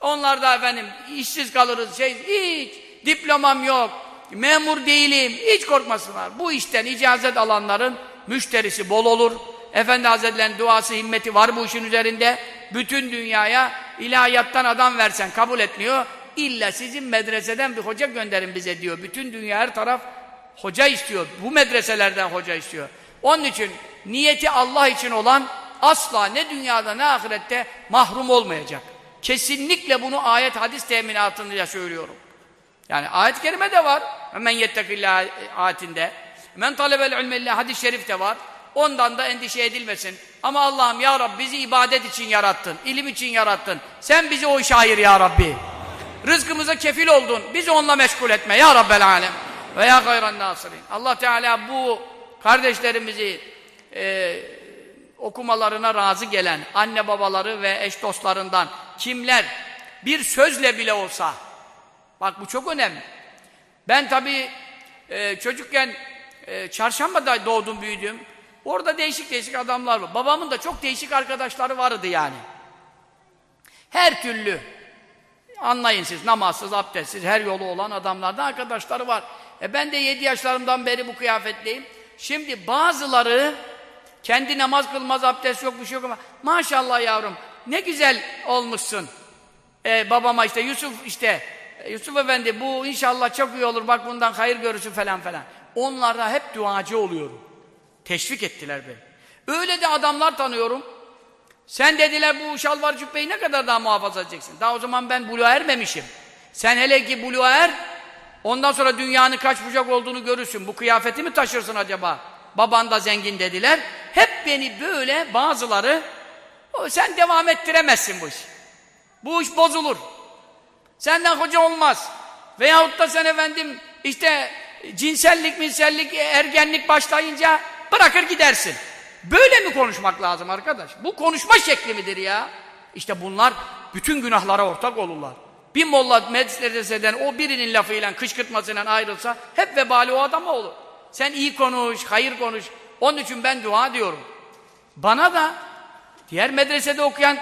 Onlar da efendim işsiz kalırız şey hiç diplomam yok. Memur değilim. Hiç korkmasınlar. Bu işten icazet alanların müşterisi bol olur. Efendi Hazretleri'nin duası, himmeti var bu işin üzerinde. Bütün dünyaya ilahiyattan adam versen kabul etmiyor. İlla sizin medreseden bir hoca gönderin bize diyor. Bütün dünya her taraf hoca istiyor. Bu medreselerden hoca istiyor. Onun için niyeti Allah için olan asla ne dünyada ne ahirette mahrum olmayacak. Kesinlikle bunu ayet hadis teminatında söylüyorum. Yani ayet-i kerime de var. Hemen yettekillah ayetinde. Men talebel ilmellah hadis-i şerif de var. Ondan da endişe edilmesin. Ama Allah'ım ya Rabbi bizi ibadet için yarattın. ilim için yarattın. Sen bizi o işe ayır ya Rabbi. Rızkımıza kefil oldun. Bizi onunla meşgul etme ya Rabbel alem. Ve ya gayran nasirin. Allah Teala bu kardeşlerimizi e, okumalarına razı gelen anne babaları ve eş dostlarından kimler bir sözle bile olsa bak bu çok önemli. Ben tabii e, çocukken e, çarşambada doğdum büyüdüm. Orada değişik değişik adamlar var. Babamın da çok değişik arkadaşları vardı yani. Her türlü anlayın siz namazsız, abdestsiz, her yolu olan adamlardan arkadaşları var. E ben de yedi yaşlarımdan beri bu kıyafetleyim. Şimdi bazıları kendi namaz kılmaz, abdest yok, bir şey yok ama maşallah yavrum ne güzel olmuşsun. Ee, babama işte Yusuf işte Yusuf Efendi bu inşallah çok iyi olur bak bundan hayır görürsün falan falan. Onlara hep duacı oluyorum. Teşvik ettiler beni. Öyle de adamlar tanıyorum. Sen dediler bu şalvar cübbeyi ne kadar daha muhafaza edeceksin? Daha o zaman ben buluğa ermemişim. Sen hele ki buluğa er, ondan sonra dünyanın kaç bucak olduğunu görürsün. Bu kıyafeti mi taşırsın acaba? Baban da zengin dediler. Hep beni böyle bazıları sen devam ettiremezsin bu iş. Bu iş bozulur. Senden hoca olmaz. Veyahut da sen efendim işte cinsellik, minsellik, ergenlik başlayınca bırakır gidersin. Böyle mi konuşmak lazım arkadaş? Bu konuşma şekli midir ya? İşte bunlar bütün günahlara ortak olurlar. Bir molla medreseden o birinin lafıyla, kışkırtmasıyla ayrılsa hep vebali o adama olur. Sen iyi konuş, hayır konuş. Onun için ben dua diyorum. Bana da diğer medresede okuyan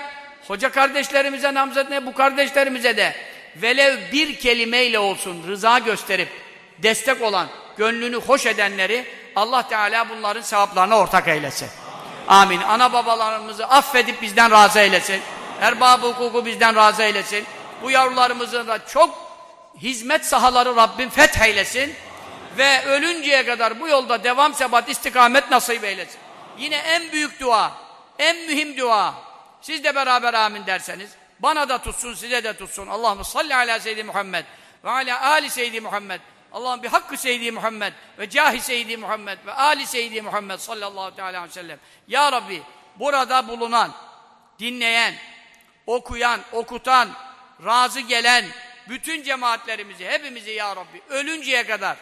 hoca kardeşlerimize, namzetine bu kardeşlerimize de velev bir kelimeyle olsun rıza gösterip destek olan, gönlünü hoş edenleri Allah Teala bunların sevaplarına ortak eylesin. Amin. Ana babalarımızı affedip bizden razı eylesin. Erbab-ı hukuku bizden razı eylesin. Bu yavrularımızın da çok hizmet sahaları Rabbim fetheylesin ve ölünceye kadar bu yolda devam sebat istikamet nasip eylesin. Yine en büyük dua, en mühim dua. Siz de beraber amin derseniz bana da tutsun, size de tutsun. Allahümme salli ala seyyidi Muhammed ve ala ali seyyidi Muhammed. Allah'ım bir hakkı seyyidi Muhammed ve cahi seyyidi Muhammed ve ali seyyidi Muhammed sallallahu teala aleyhi ve sellem. Ya Rabbi burada bulunan, dinleyen, okuyan, okutan, razı gelen bütün cemaatlerimizi, hepimizi ya Rabbi ölünceye kadar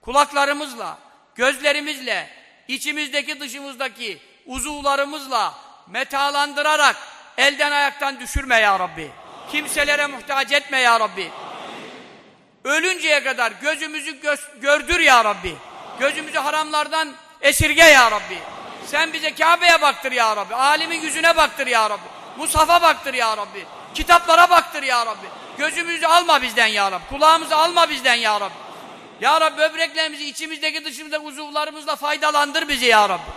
kulaklarımızla, gözlerimizle, içimizdeki dışımızdaki uzuvlarımızla metalandırarak elden ayaktan düşürme ya Rabbi. Kimselere muhtaç etme ya Rabbi. Ölünceye kadar gözümüzü gö- gördür ya Rabbi. Gözümüzü haramlardan esirge ya Rabbi. Sen bize Kabe'ye baktır ya Rabbi. Alimin yüzüne baktır ya Rabbi. Musaf'a baktır ya Rabbi. Kitaplara baktır ya Rabbi. Gözümüzü alma bizden ya Rabbi. Kulağımızı alma bizden ya Rabbi. Ya Rabbi böbreklerimizi içimizdeki dışımızdaki uzuvlarımızla faydalandır bizi ya Rabbi.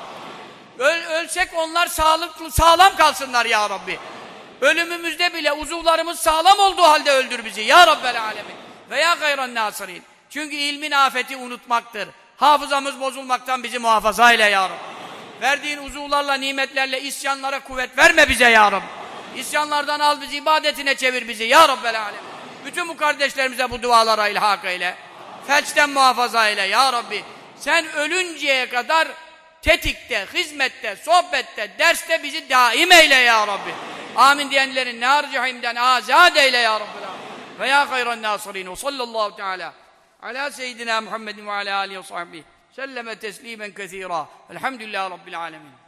Öl, ölsek onlar sağlıklı, sağlam kalsınlar ya Rabbi. Ölümümüzde bile uzuvlarımız sağlam olduğu halde öldür bizi ya Rabbel Alemin. Ve ya gayran nasirin. Çünkü ilmin afeti unutmaktır. Hafızamız bozulmaktan bizi muhafaza eyle ya Rabbi. Verdiğin uzuvlarla, nimetlerle isyanlara kuvvet verme bize ya Rabbi. İsyanlardan al bizi, ibadetine çevir bizi ya Rabbel Alemin. Bütün bu kardeşlerimize bu dualara ilhak eyle. Felçten muhafaza eyle ya Rabbi. Sen ölünceye kadar tetikte, hizmette, sohbette, derste bizi daim eyle ya Rabbi. Amin diyenlerin nar cehimden azad eyle ya Rabbi. Ve ya hayran nasirin. Ve sallallahu teala ala seyyidina Muhammedin ve ala alihi ve sahbihi selleme teslimen kethira. Elhamdülillahi Rabbil alemin.